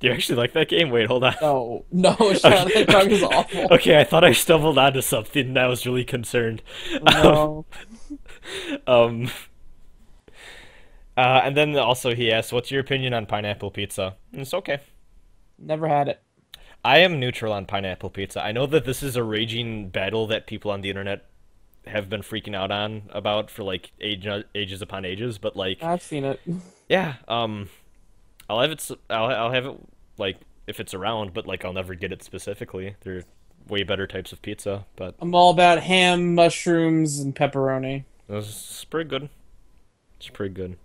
Do you actually like that game? Wait, hold on. no, no, *laughs* Shadow the Hedgehog is awful. Okay, I thought I stumbled onto something and I was really concerned. No. Um. *laughs* Uh, and then also he asked, "What's your opinion on pineapple pizza?" And it's okay. Never had it. I am neutral on pineapple pizza. I know that this is a raging battle that people on the internet have been freaking out on about for like age, ages upon ages, but like, I've seen it. *laughs* yeah, um, I'll have it. I'll I'll have it like if it's around, but like I'll never get it specifically. They're way better types of pizza, but I'm all about ham, mushrooms, and pepperoni. It's pretty good. It's pretty good.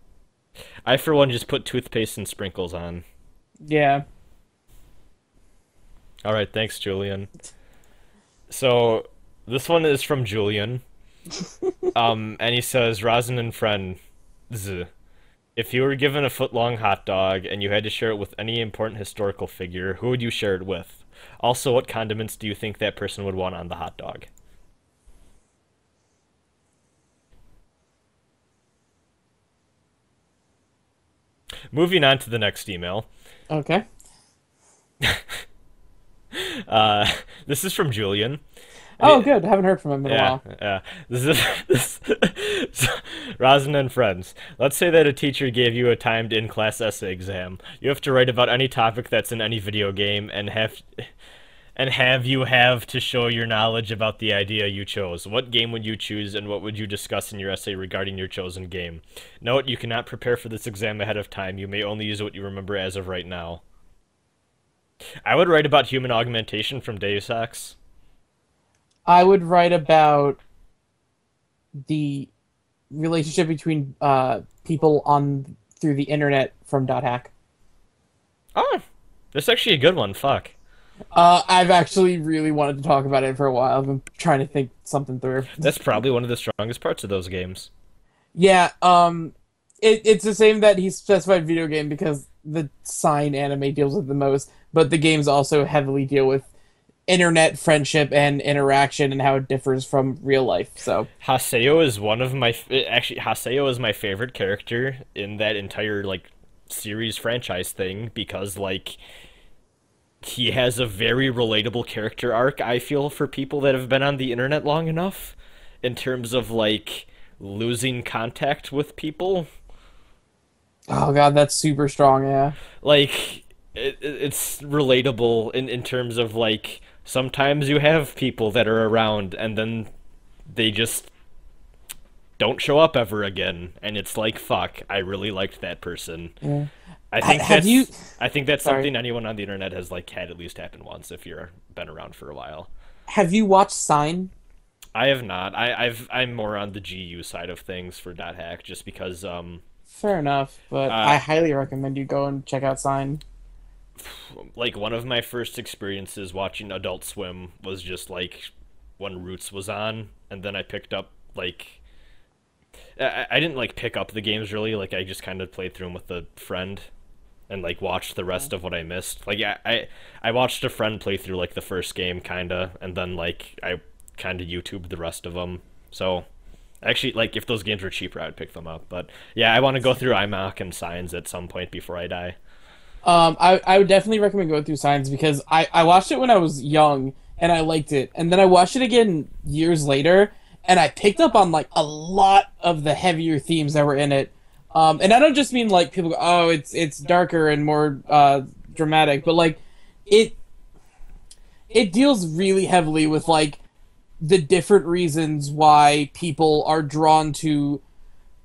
I for one just put toothpaste and sprinkles on. Yeah. All right, thanks, Julian. So this one is from Julian, *laughs* um, and he says, "Rosin and friend, z. If you were given a foot-long hot dog and you had to share it with any important historical figure, who would you share it with? Also, what condiments do you think that person would want on the hot dog?" Moving on to the next email. Okay. *laughs* Uh, this is from Julian. Oh, good. I Haven't heard from him in a Yeah, while. yeah. This is *laughs* this, so, *laughs* Rosin and friends. Let's say that a teacher gave you a timed in-class essay exam. You have to write about any topic that's in any video game, and have and have you have to show your knowledge about the idea you chose. What game would you choose, and what would you discuss in your essay regarding your chosen game? Note: You cannot prepare for this exam ahead of time. You may only use what you remember as of right now. I would write about human augmentation from Deus Ex. I would write about the relationship between uh, people on through the internet from Dot Hack. Oh, that's actually a good one. Fuck. Uh, I've actually really wanted to talk about it for a while. I've been trying to think something through. That's probably one of the strongest parts of those games. Yeah, um, it, it's the same that he specified video game because the sign anime deals with the most, but the games also heavily deal with internet friendship and interaction and how it differs from real life. So Haseo is one of my actually Haseo is my favorite character in that entire like series franchise thing because like he has a very relatable character arc I feel for people that have been on the internet long enough in terms of like losing contact with people Oh god, that's super strong, yeah. like it, it- it's relatable in in terms of like sometimes you have people that are around and then they just don't show up ever again and it's like fuck i really liked that person Yeah. i think have that's you- i think that's Sorry. something anyone on the internet has like had at least happen once if you're been around for a while Have you watched Sign? i have not i i've i'm more on the gu side of things for dot hack just because um Fair enough, but Uh, I highly recommend you go and check out Sign. *sighs* like one of my first experiences watching Adult Swim was just like when Roots was on, and then I picked up like I, I didn't like pick up the games really. Like I just kind of played through them with a friend, and like watched the rest of what I missed. Like I I, I watched a friend play through like the first game kinda, and then like I kind of YouTubed the rest of them. So. Actually, like if those games were cheaper, I'd pick them up. But yeah, I want to go through IMOQ and Signs at some point before I die. Um, I, I would definitely recommend going through Signs because I, I watched it when I was young and I liked it. And then I watched it again years later and I picked up on like a lot of the heavier themes that were in it. Um, and I don't just mean like people go, oh, it's it's darker and more uh, dramatic, but like it it deals really heavily with like the different reasons why people are drawn to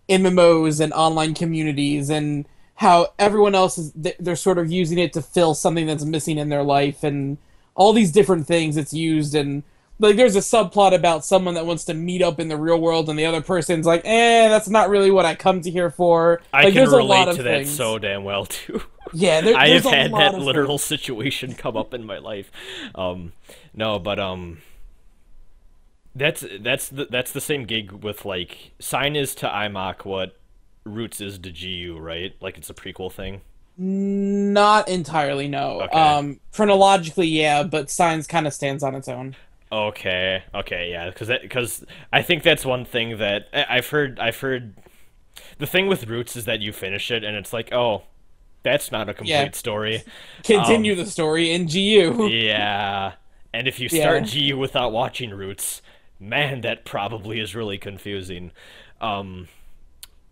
MMOs and online communities and how everyone else is they're sort of using it to fill something that's missing in their life and all these different things it's used and like there's a subplot about someone that wants to meet up in the real world and the other person's like eh that's not really what i come to here for I like can there's a relate lot of to that things. so damn well too. yeah there, i have a had that literal things. situation come up in my life. Um, no, but um, that's that's the that's the same gig with like sign is to IMOQ what Roots is to GU, right? Like it's a prequel thing. not entirely no Okay. um chronologically yeah but signs kind of stands on its own Okay, okay, yeah, because because I think that's one thing that I- I've heard. I've heard the thing with Roots is that you finish it and it's like, oh, that's not a complete Yeah. story. continue the story in gu Yeah. And if you start GU without watching Roots, man, that probably is really confusing. Um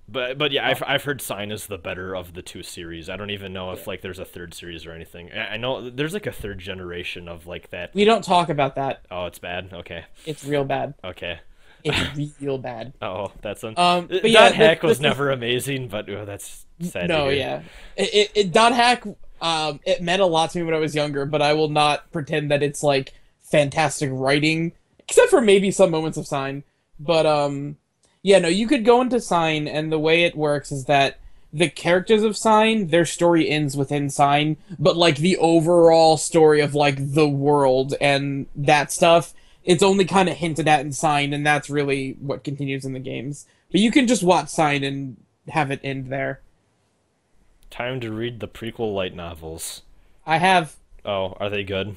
but but yeah, I've I've heard Sign is the better of the two series. I don't even know if like there's a third series or anything. I I know there's like a third generation of like that. we don't talk about that Oh, it's bad. Okay. it's real bad Okay. it's *laughs* real bad Oh, that's un- Um, but yeah, Dot Hack was never amazing, but oh, that's sad. no yeah it, it, it dot hack um it meant a lot to me when i was younger but i will not pretend that it's like fantastic writing except for maybe some moments of sign but um yeah no you could go into sign and the way it works is that the characters of sign their story ends within sign but like the overall story of like the world and that stuff it's only kind of hinted at in sign and that's really what continues in the games but you can just watch sign and have it end there Time to read the prequel light novels. I have. Oh, are they good?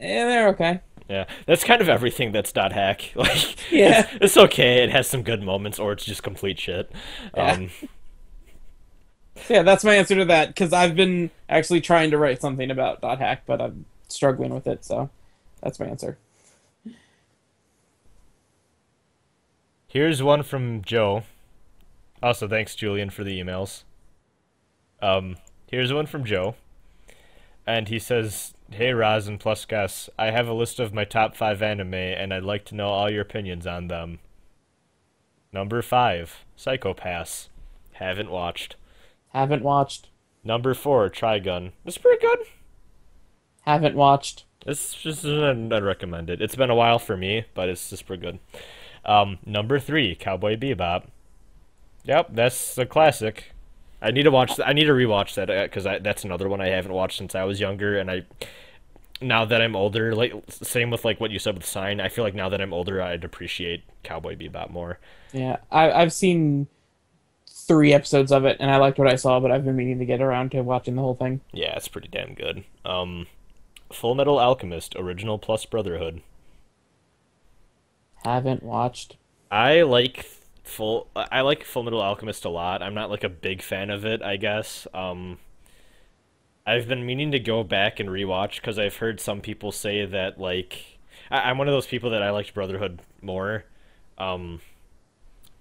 Yeah, they're okay. Yeah, that's kind of everything that's dot hack. *laughs* Like, Yeah. it's, it's okay. It has some good moments, or it's just complete shit. Yeah. Um, *laughs* yeah, that's my answer to that because I've been actually trying to write something about dot hack, but I'm struggling with it. So that's my answer. Here's one from Joe. Also, thanks Julian for the emails. Um, here's one from Joe, and he says, "Hey Roz and Plus Gus, I have a list of my top five anime, and I'd like to know all your opinions on them." Number five, Psycho-Pass. Haven't watched. Haven't watched. Number four, Trigun. It's pretty good. Haven't watched. It's just I'd recommend it. It's been a while for me, but it's just pretty good. Um, number three, Cowboy Bebop. Yep, that's a classic. I need to watch. Th- I need to rewatch that because that's another one I haven't watched since I was younger, and I now that I'm older, like same with like what you said with Sign. I feel like now that I'm older, I'd appreciate Cowboy Bebop more. Yeah, I, I've seen three episodes of it, and I liked what I saw, but I've been meaning to get around to watching the whole thing. Yeah, it's pretty damn good. Um, Full Metal Alchemist original plus Brotherhood. Haven't watched. I like full. I like Full Metal Alchemist a lot. I'm not like a big fan of it. I guess. Um, I've been meaning to go back and rewatch because I've heard some people say that like I, am one of those people that I liked Brotherhood more. Um,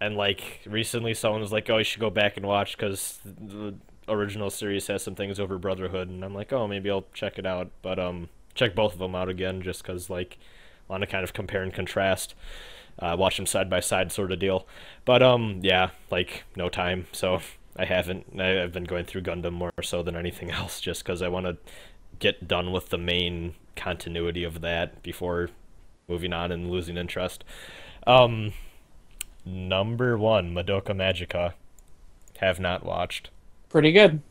and like recently, someone was like, "Oh, you should go back and watch because the original series has some things over Brotherhood," and I'm like, "Oh, maybe I'll check it out." But um, check both of them out again just because like I want to kind of compare and contrast uh, watch them side by side sort of deal. But um, yeah, like no time, so I haven't. I, I've been going through Gundam more so than anything *laughs* else, just because I want to get done with the main continuity of that before moving on and losing interest. Um, number one, Madoka Magica. Have not watched. Pretty good.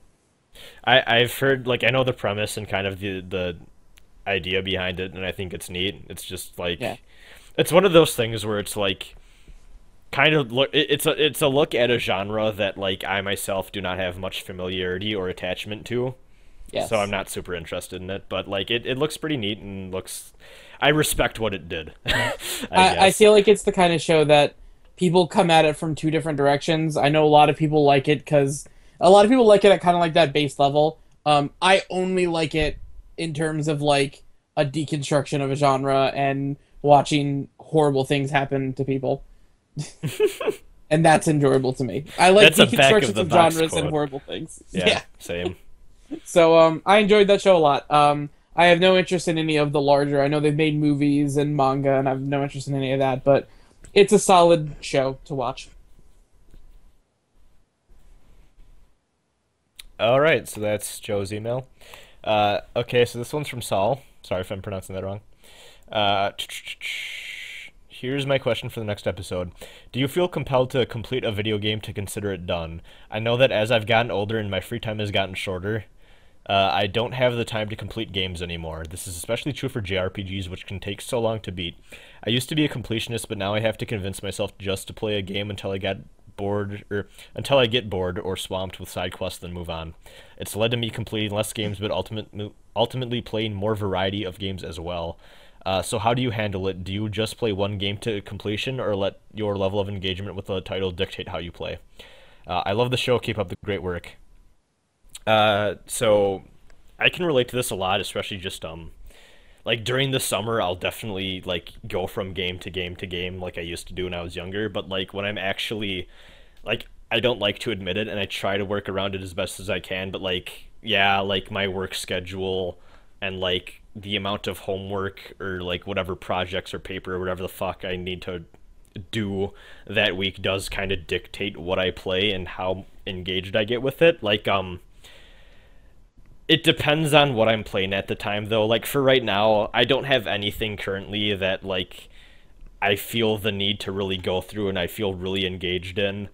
I I've heard like I know the premise and kind of the the idea behind it, and I think it's neat. It's just like Yeah. It's one of those things where it's like kind of look it's a it's a look at a genre that like I myself do not have much familiarity or attachment to. Yes. So I'm not super interested in it, but like it, it looks pretty neat and looks I respect what it did. *laughs* I, I, I feel like it's the kind of show that people come at it from two different directions. I know a lot of people like it because a lot of people like it at kind of like that base level. Um, I only like it in terms of like a deconstruction of a genre and watching horrible things happen to people. *laughs* and that's enjoyable to me. I like That's back of deconstructions of, genres quote. and horrible things. yeah, yeah. same. *laughs* So um, I enjoyed that show a lot. Um, I have no interest in any of the larger. I know they've made movies and manga, and I have no interest in any of that. But it's a solid show to watch. All right, so that's Joe's email. Uh, okay, so this one's from Saul. Sorry if I'm pronouncing that wrong. Uh, here's my question for the next episode. Do you feel compelled to complete a video game to consider it done? I know that as I've gotten older and my free time has gotten shorter, uh, I don't have the time to complete games anymore. This is especially true for JRPGs, which can take so long to beat. I used to be a completionist, but now I have to convince myself just to play a game until I get bored or until I get bored or swamped with side quests, then move on. It's led to me completing less games, but ultimately ultimately playing more variety of games as well. Uh, so how do you handle it? Do you just play one game to completion, or let your level of engagement with the title dictate how you play? Uh, I love the show. Keep up the great work. Uh, so I can relate to this a lot, especially just um, like during the summer, I'll definitely like go from game to game to game like I used to do when I was younger. But like when I'm actually, like, I don't like to admit it, and I try to work around it as best as I can. But like, yeah, like my work schedule and like the amount of homework or like whatever projects or paper or whatever the fuck I need to do that week does kind of dictate what I play and how engaged I get with it. Like um it depends on what I'm playing at the time though. Like for right now, I don't have anything currently that like I feel the need to really go through and I feel really engaged in.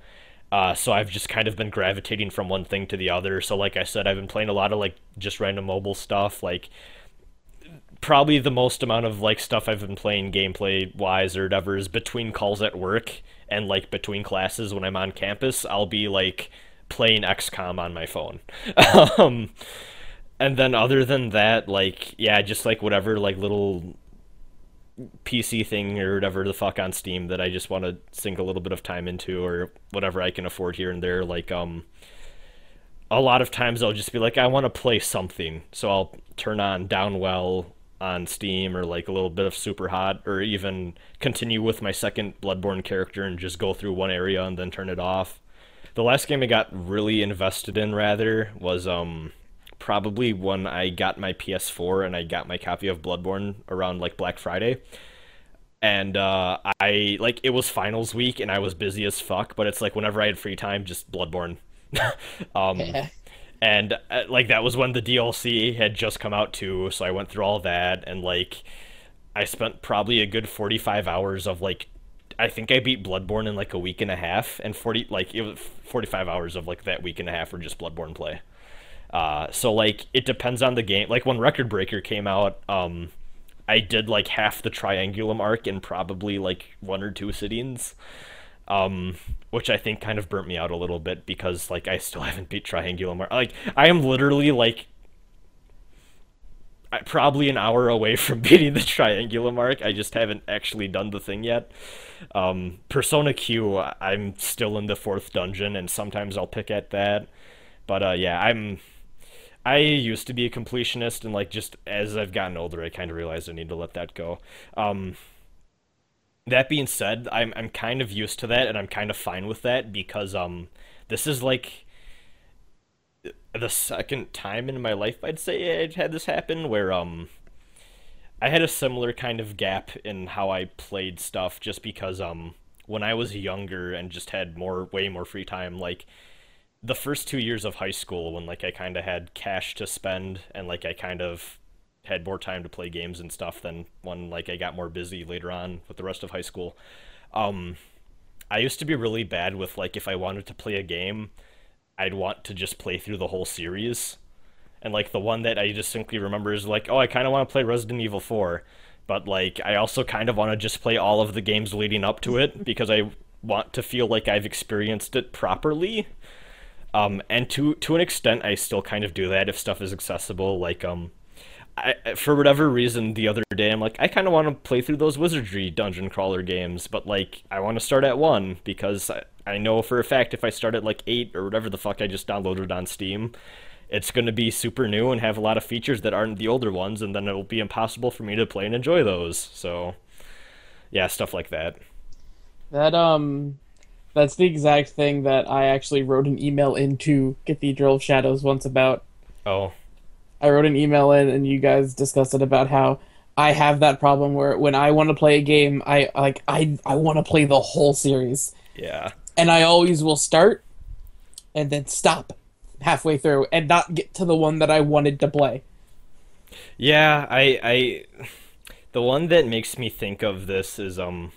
Uh, so I've just kind of been gravitating from one thing to the other. So like I said, I've been playing a lot of like just random mobile stuff. Like probably the most amount of like stuff I've been playing gameplay wise or whatever is between calls at work and like between classes when I'm on campus. I'll be like playing XCOM on my phone. *laughs* um, and then other than that, like yeah, just like whatever like little PC thing or whatever the fuck on Steam that I just want to sink a little bit of time into or whatever I can afford here and there. Like um, a lot of times I'll just be like, I want to play something, so I'll turn on Downwell on Steam or like a little bit of Super Hot, or even continue with my second Bloodborne character and just go through one area and then turn it off. The last game I got really invested in, rather, was um probably when I got my PS4 and I got my copy of Bloodborne around like Black Friday. And uh, I like it was finals week and I was busy as fuck, but it's like whenever I had free time, just Bloodborne. *laughs* um. *laughs* and uh, like that was when the DLC had just come out too, so I went through all that and like I spent probably a good 45 hours of like I think I beat Bloodborne in like a week and a half and 40 like it was 45 hours of like that week and a half were just Bloodborne play. Uh, so like it depends on the game. Like when Record Breaker came out, um, I did like half the Triangulum arc in probably like one or two sittings, um, which I think kind of burnt me out a little bit because like I still *laughs* haven't beat Triangulum arc. Like I am literally like I- probably an hour away *laughs* from beating the Triangulum arc. I just haven't actually done the thing yet. Um, Persona Q, I'm still in the fourth dungeon, and sometimes I'll pick at that. But uh, yeah, I'm I used to be a completionist, and like just as I've gotten older, I kind of realized I need to let that go. Um, that being said, I'm I'm kind of used to that, and I'm kind of fine with that because um, this is like the second time in my life I'd say I'd had this happen where um, I had a similar kind of gap in how I played stuff, just because um, when I was younger and just had more way more free time, like the first two years of high school when like I kind of had cash to spend and like I kind of had more time to play games and stuff than when like I got more busy later on with the rest of high school. Um, I used to be really bad with like if I wanted to play a game, I'd want to just play through the whole series. And like the one that I distinctly remember is like, oh, I kind of want to play Resident Evil 4, but like I also kind of want to just play all of the games leading up to it *laughs* because I want to feel like I've experienced it properly. Um, and to to an extent, I still kind of do that if stuff is accessible. Like, um, I for whatever reason, the other day I'm like, I kind of want to play through those wizardry dungeon crawler games, but like, I want to start at one because I, I know for a fact if I start at like eight or whatever the fuck I just downloaded on Steam, it's going to be super new and have a lot of features that aren't the older ones, and then it'll be impossible for me to play and enjoy those. So, yeah, stuff like that. That um that's the exact thing that I actually wrote an email into Cathedral of Shadows once about. Oh, I wrote an email in and you guys discussed it about how I have that problem where when I want to play a game, I like I I want to play the whole series. yeah. And I always will start and then stop halfway through and not get to the one that I wanted to play. Yeah, I I the one that makes me think of this is um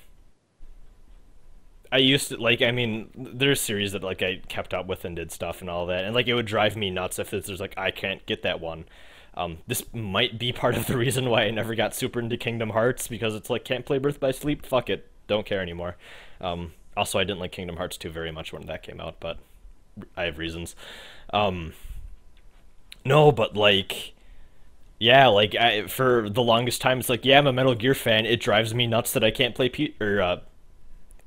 I used to like I mean there's series that like I kept up with and did stuff and all that and like it would drive me nuts if there's like I can't get that one. Um this might be part of the *laughs* reason why I never got super into Kingdom Hearts because it's like can't play Birth by Sleep, fuck it. Don't care anymore. Um also I didn't like Kingdom Hearts 2 very much when that came out, but I have reasons. Um no, but like yeah, like I, for the longest time, it's like, yeah, I'm a Metal Gear fan. It drives me nuts that I can't play P or uh,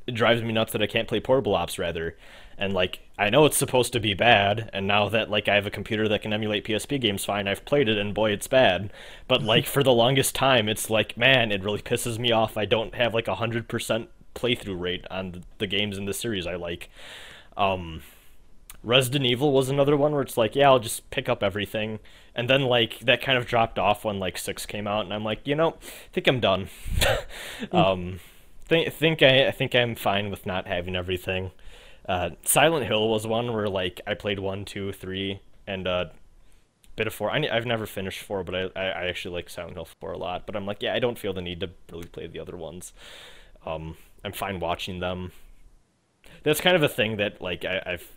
it drives me nuts that I can't play Portable Ops rather. And like, I know it's supposed to be bad, and now that like I have a computer that can emulate PSP games fine, I've played it, and boy, it's bad. But like *laughs* for the longest time, it's like, man, it really pisses me off. I don't have like a hundred percent playthrough rate on the, games in the series I like. Um, Resident Evil was another one where it's like, yeah, I'll just pick up everything. And then like that kind of dropped off when like 6 came out and I'm like, you know, I think I'm done. *laughs* um think think I I think I'm fine with not having everything. Uh Silent Hill was one where like I played one, two, three, and uh bit of 4. I, I've never finished 4, but I I actually like Silent Hill 4 a lot, but I'm like, yeah, I don't feel the need to really play the other ones. Um I'm fine watching them. That's kind of a thing that like I, I've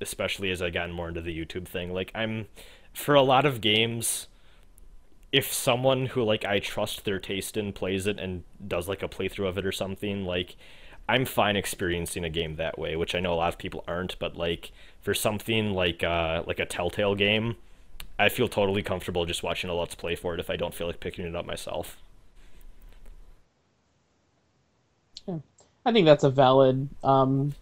especially as I gotten more into the YouTube thing. Like I'm for a lot of games, if someone who like I trust their taste in plays it and does like a playthrough of it or something, like I'm fine experiencing a game that way, which I know a lot of people aren't, but like for something like uh like a Telltale game, I feel totally comfortable just watching a let's play for it if I don't feel like picking it up myself. Yeah. I think that's a valid um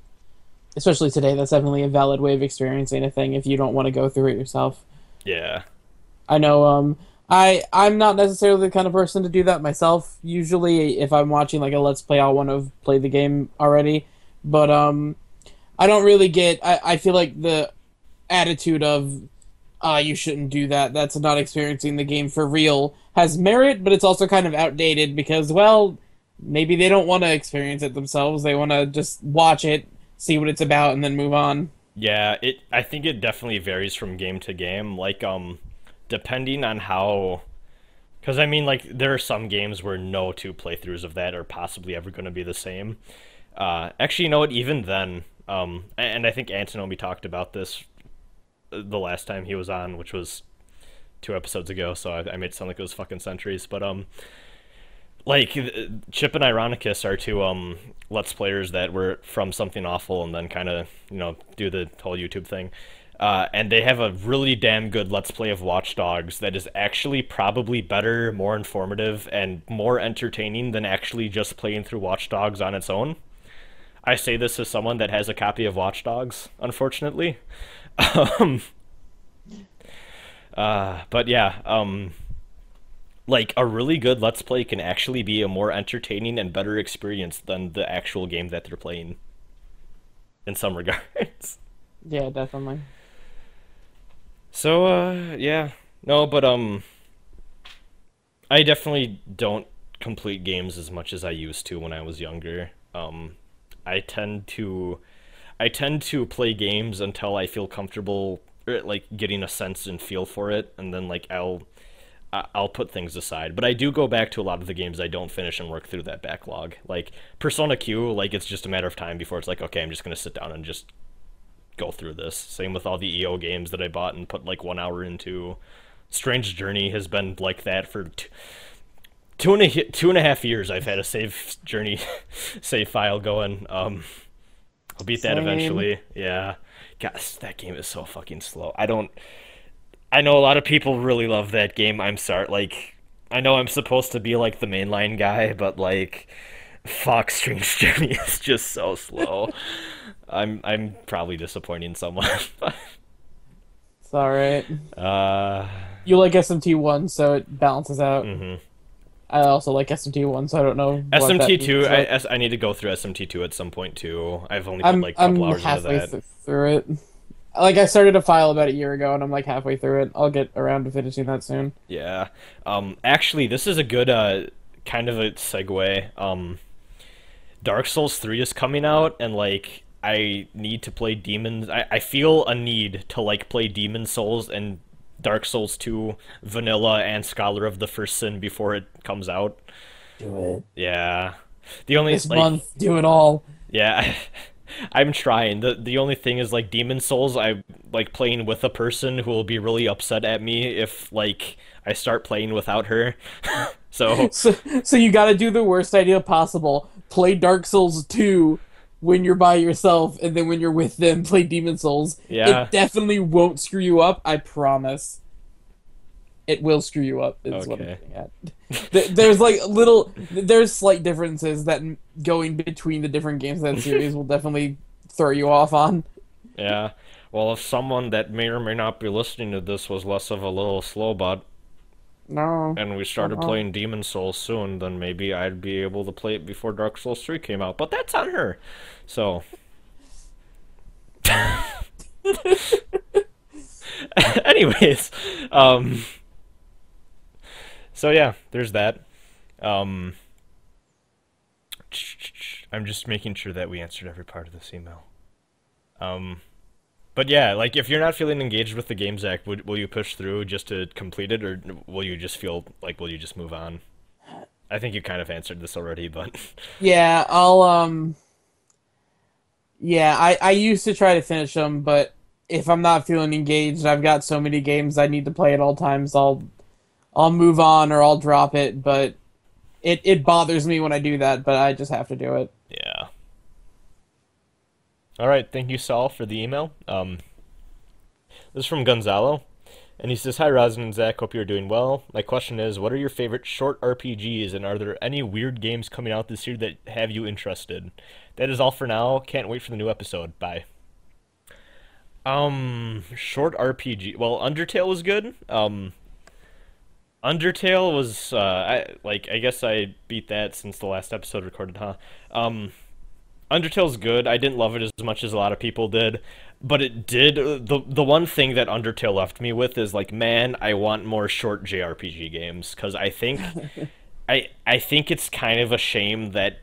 especially today, that's definitely a valid way of experiencing a thing if you don't want to go through it yourself. Yeah. I know um I I'm not necessarily the kind of person to do that myself. Usually if I'm watching like a let's play I'll want to play the game already. But um I don't really get I, I feel like the attitude of ah you shouldn't do that. That's not experiencing the game for real has merit, but it's also kind of outdated because well maybe they don't want to experience it themselves. They want to just watch it, see what it's about and then move on. Yeah, it I think it definitely varies from game to game. Like um depending on how because I mean like there are some games where no two playthroughs of that are possibly ever going to be the same. Uh actually you know what even then um and I think Antinomi talked about this the last time he was on, which was two episodes ago, so I, I made it sound like it was fucking centuries, but um like Chip and Ironicus are two um let's players that were from something awful and then kind of you know do the whole YouTube thing. Uh, and they have a really damn good let's play of Watch Dogs that is actually probably better, more informative, and more entertaining than actually just playing through Watch Dogs on its own. I say this as someone that has a copy of Watch Dogs, unfortunately. *laughs* um, uh, but yeah, um, like a really good let's play can actually be a more entertaining and better experience than the actual game that they're playing in some *laughs* regards yeah definitely so uh yeah. No but um i definitely don't complete games as much as i used to when i was younger. Um i tend to i tend to play games until i feel comfortable or like getting a sense and feel for it and then like i'll I'll put things aside, but I do go back to a lot of the games I don't finish and work through that backlog. Like Persona Q, like it's just a matter of time before it's like, okay, I'm just gonna sit down and just go through this. Same with all the EO games that I bought and put like one hour into. Strange Journey has been like that for two, two and a two and a half years. I've had a save journey *laughs* save file going. Um, I'll beat that Same. eventually. Yeah, gosh, that game is so fucking slow. I don't. I know a lot of people really love that game. I'm sorry, like I know I'm supposed to be like the mainline guy, but like Fox Strange *laughs* Journey is just so slow. *laughs* I'm I'm probably disappointing someone. *laughs* it's all right. Uh, you like SMT one, so it balances out. Mm-hmm. I also like SMT one, so I don't know. SMT two, I, I need to go through SMT two at some point too. I've only put I'm, like a couple I'm hours halfway into that. through it. Like I started a file about a year ago, and I'm like halfway through it. I'll get around to finishing that soon. Yeah. Um. Actually, this is a good uh kind of a segue. Um. Dark Souls three is coming out, and like I need to play Demons. I I feel a need to like play Demon Souls and Dark Souls 2 vanilla and Scholar of the First Sin before it comes out. Do it. Yeah. The only this like, month, do it all. Yeah. *laughs* I'm trying. The the only thing is like Demon Souls, I like playing with a person who will be really upset at me if like I start playing without her. *laughs* so *laughs* So so you got to do the worst idea possible. Play Dark Souls 2 when you're by yourself and then when you're with them *laughs* play Demon Souls. Yeah. It definitely won't screw you up, I promise. It will screw you up. Is okay. what I'm getting at. There's like little, there's slight differences that going between the different games in that *laughs* series will definitely throw you off on. Yeah. Well, if someone that may or may not be listening to this was less of a little slow bot, no. And we started uh-huh. playing Demon Souls soon, then maybe I'd be able to play it before Dark Souls 3 came out. But that's on her. So. *laughs* Anyways, um so yeah, there's that. Um, I'm just making sure that we answered every part of this email. Um, but yeah, like if you're not feeling engaged with the game, Zach, would, will you push through just to complete it, or will you just feel like will you just move on? I think you kind of answered this already, but *laughs* yeah, I'll um, yeah, I I used to try to finish them, but if I'm not feeling engaged, I've got so many games I need to play at all times. I'll I'll move on or I'll drop it, but it it bothers me when I do that, but I just have to do it. Yeah. All right, thank you, Saul, for the email. Um, this is from Gonzalo, And he says, Hi, Rosin and Zach. Hope you're doing well. My question is, what are your favorite short RPGs, and are there any weird games coming out this year that have you interested? That is all for now. Can't wait for the new episode. Bye. Um, short RPG. Well, Undertale was good. Um, Undertale was, uh, I like. I guess I beat that since the last episode recorded, huh? Um, Undertale's good. I didn't love it as much as a lot of people did, but it did. Uh, the The one thing that Undertale left me with is like, man, I want more short JRPG games because I think, *laughs* I I think it's kind of a shame that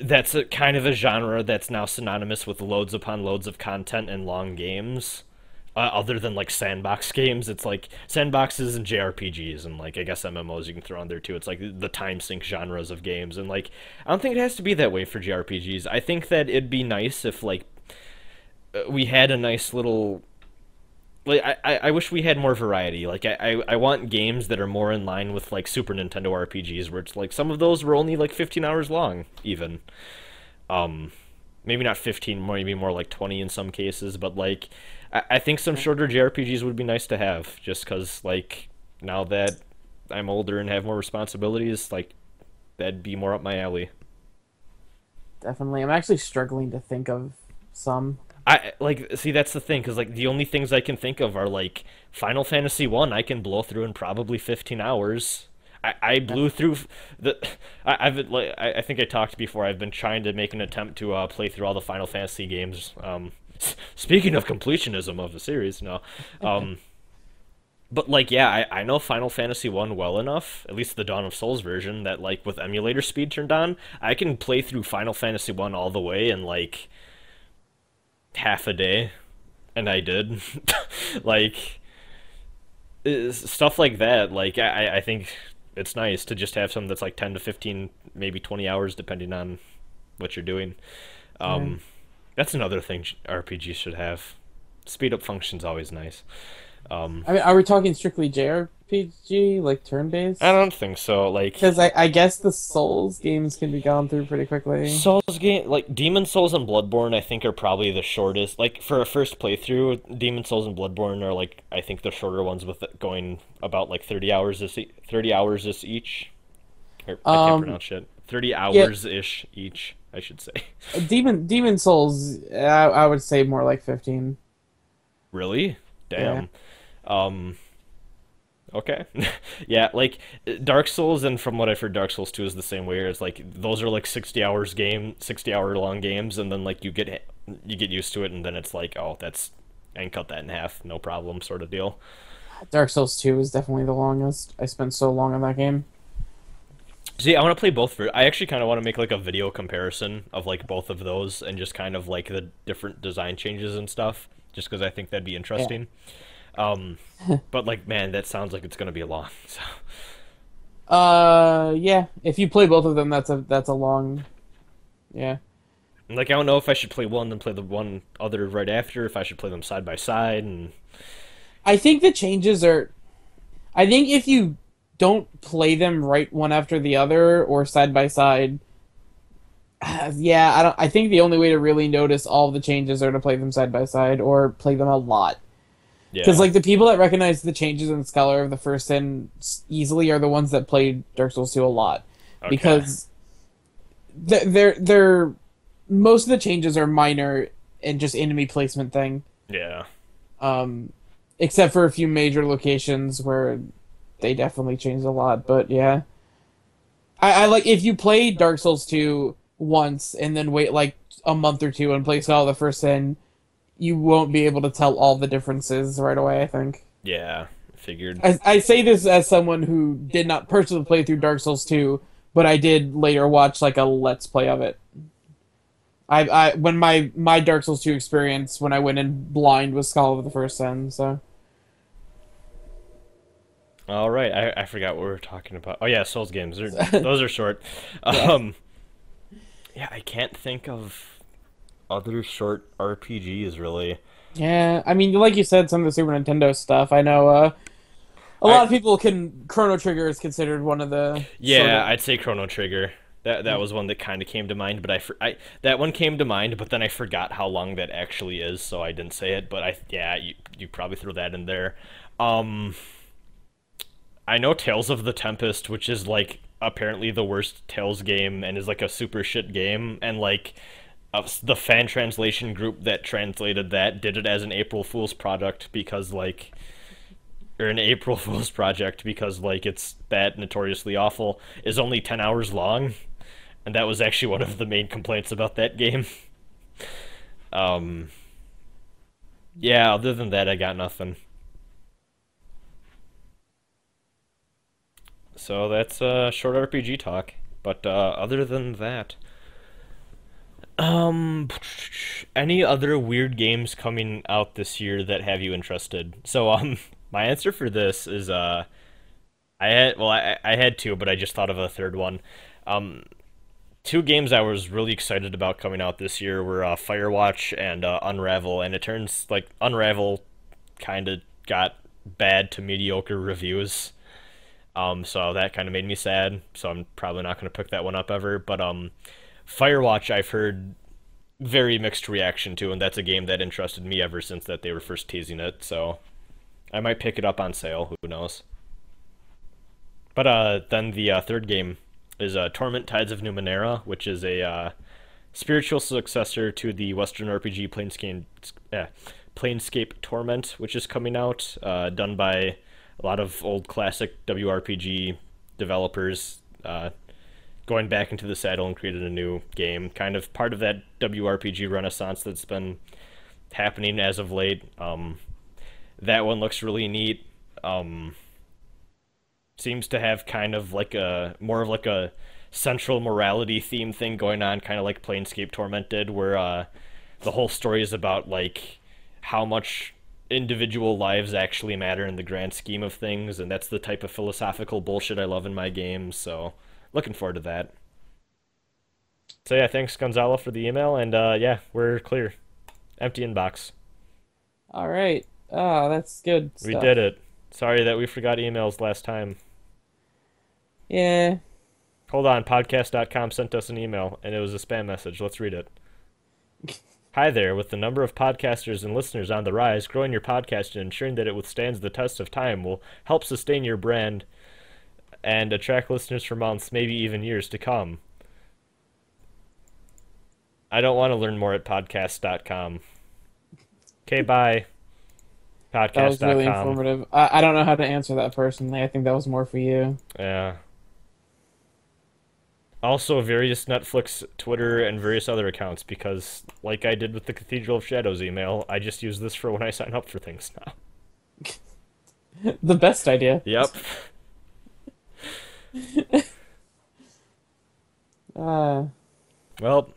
that's a kind of a genre that's now synonymous with loads upon loads of content and long games uh, other than like sandbox *laughs* games. It's like sandboxes and JRPGs and like I guess MMOs you can throw on there too. It's like the time sink genres of games and like I don't think it has to be that way for JRPGs. I think that it'd be nice if like uh, we had a nice little like I, I wish we had more variety. Like I, I, I want games that are more in line with like Super Nintendo RPGs where it's like some of those were only like 15 hours long even. Um maybe not 15, maybe more like 20 in some cases, but like I, I think some shorter JRPGs would be nice to have, just because like now that I'm older and have more responsibilities, like that'd be more up my alley. Definitely, I'm actually struggling to think of some. I like see that's the thing because like the only things I can think of are like Final Fantasy One. I can blow through in probably 15 hours. I, I blew through the. I, have like I, think I talked before. I've been trying to make an attempt to uh, play through all the Final Fantasy games. Um, speaking of completionism of the series, no. Um, but like, yeah, I, I know Final Fantasy One well enough, at least the Dawn of Souls version, that like with emulator speed turned on, I can play through Final Fantasy One all the way in like half a day, and I did. *laughs* like stuff like that. Like I, I think it's nice to just have something that's like ten to fifteen, maybe twenty hours, depending on what you're doing. Um, that's another thing RPG should have. Speed up function's always nice. Um, I mean, are we talking strictly JRPG, like turn based? I don't think so. Like, because I, I guess the Souls games can be gone through pretty quickly. Souls game, like Demon Souls and Bloodborne, I think are probably the shortest. Like for a first playthrough, Demon Souls and Bloodborne are like I think the shorter ones with going about like thirty hours this thirty hours this each. Or, I can't um, pronounce shit. Thirty hours ish yeah. each. I should say. Demon Demon Souls, I, I would say more like fifteen. Really? Damn. Yeah. Um. Okay. *laughs* yeah, like Dark Souls, and from what I've heard, Dark Souls Two is the same way. It's like those are like sixty hours game, sixty hour long games, and then like you get you get used to it, and then it's like, oh, that's and cut that in half, no problem, sort of deal. Dark Souls Two is definitely the longest. I spent so long on that game. See, I want to play both. For I actually kind of want to make like a video comparison of like both of those and just kind of like the different design changes and stuff, just because I think that'd be interesting. Yeah. Um, *laughs* but like, man, that sounds like it's gonna be long. *laughs* So. Uh, yeah. If you play both of them, that's a that's a long. Yeah. Like I don't know if I should play one and play the one other right after. If I should play them side by side and. I think the changes are. I think if you don't play them right one after the other or side by side. Yeah, I don't. I think the only way to really notice all the changes are to play them side by side or play them a lot. Because yeah. like the people that recognize the changes in Scholar of the First Sin easily are the ones that played Dark Souls 2 a lot. Okay. Because they're they're most of the changes are minor and just enemy placement thing. Yeah. Um, except for a few major locations where they definitely changed a lot. But yeah, I, I like if you play Dark Souls two once and then wait like a month or two and play Scholar the First Sin, you won't be able to tell all the differences right away. I think. Yeah, figured. I, I say this as someone who did not personally play through Dark Souls two, but I did later watch like a let's play of it. I, I when my my Dark Souls two experience when I went in blind was Scholar of the First Sin, so. All right, I, I forgot what we were talking about. Oh yeah, Souls games. *laughs* those are short. Um, yeah, I can't think of other short RPGs really. Yeah, I mean, like you said, some of the Super Nintendo stuff. I know uh, a lot I, of people can Chrono Trigger is considered one of the. Yeah, I'd say Chrono Trigger. That that was one that kind of came to mind, but I, for, I that one came to mind, but then I forgot how long that actually is, so I didn't say it. But I yeah, you you probably throw that in there. Um, I know Tales of the Tempest, which is like apparently the worst Tales game and is like a super shit game, and like uh, the fan translation group that translated that did it as an April Fool's product because like or an April *laughs* Fool's project because like it's that notoriously awful is only 10 hours long and that was actually one of the main complaints about that game. *laughs* um yeah, other than that I got nothing. So that's uh short RPG talk. But uh other than that um any other weird games coming out this year that have you interested? So um *laughs* my answer for this is uh I had well I I had two, but I just thought of a third one. Um two games I was really excited about coming out this year were uh, Firewatch and uh, Unravel, and it turns like Unravel kind of got bad to mediocre reviews. Um, so that kind of made me sad. So I'm probably not going to pick that one up ever. But um, Firewatch, I've heard very mixed reaction to, and that's a game that interested me ever since that they were first teasing it. So I might pick it up on sale. Who knows? But uh, then the uh, third game is uh, Torment Tides of Numenera, which is a uh, spiritual successor to the Western RPG Planescape, eh, Planescape Torment, which is coming out, uh, done by a lot of old classic WRPG developers, uh, going back into the saddle and created a new game. Kind of part of that WRPG renaissance that's been happening as of late. Um, that one looks really neat. Um, seems to have kind of like a more of like a central morality theme thing going on, kind of like Planescape Torment did, where uh, the whole story is about like how much individual lives actually matter in the grand scheme of things, and that's the type of philosophical bullshit I love in my games. So, looking forward to that. So yeah, thanks Gonzalo for the email, and uh, yeah, we're clear. Empty inbox. All right. Ah, that's good. We did it. Sorry that we forgot emails last time. Yeah. Hold on, podcast.com sent us an email and it was a spam message. Let's read it. *laughs* Hi there, with the number of podcasters and listeners on the rise, growing your podcast and ensuring that it withstands the test of time will help sustain your brand and attract listeners for months, maybe even years to come. I don't want to learn more at podcast.com. Okay, *laughs* bye. Podcast.com. That was really informative. I, I don't know how to answer that personally. I think that was more for you. Yeah. Also, various Netflix, Twitter, and various other accounts because, like I did with the Cathedral of Shadows email, I just use this for when I sign up for things *laughs* now. the best idea. Yep. *laughs* Uh, Well,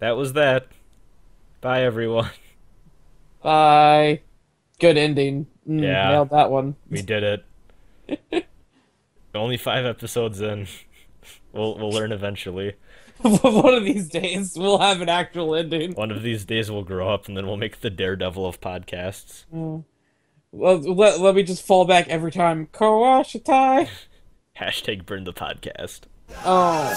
that was that. Bye, everyone. bye. Good ending. Mm, Yeah. Nailed that one. We did it. *laughs* Only five episodes in. We'll we'll learn eventually. *laughs* one of these days, we'll have an actual ending. One of these days we'll grow up and then we'll make the Daredevil of podcasts. Mm. Well, let, let me just fall back every time. Kawashitai. *laughs* Hashtag burn the podcast. Oh.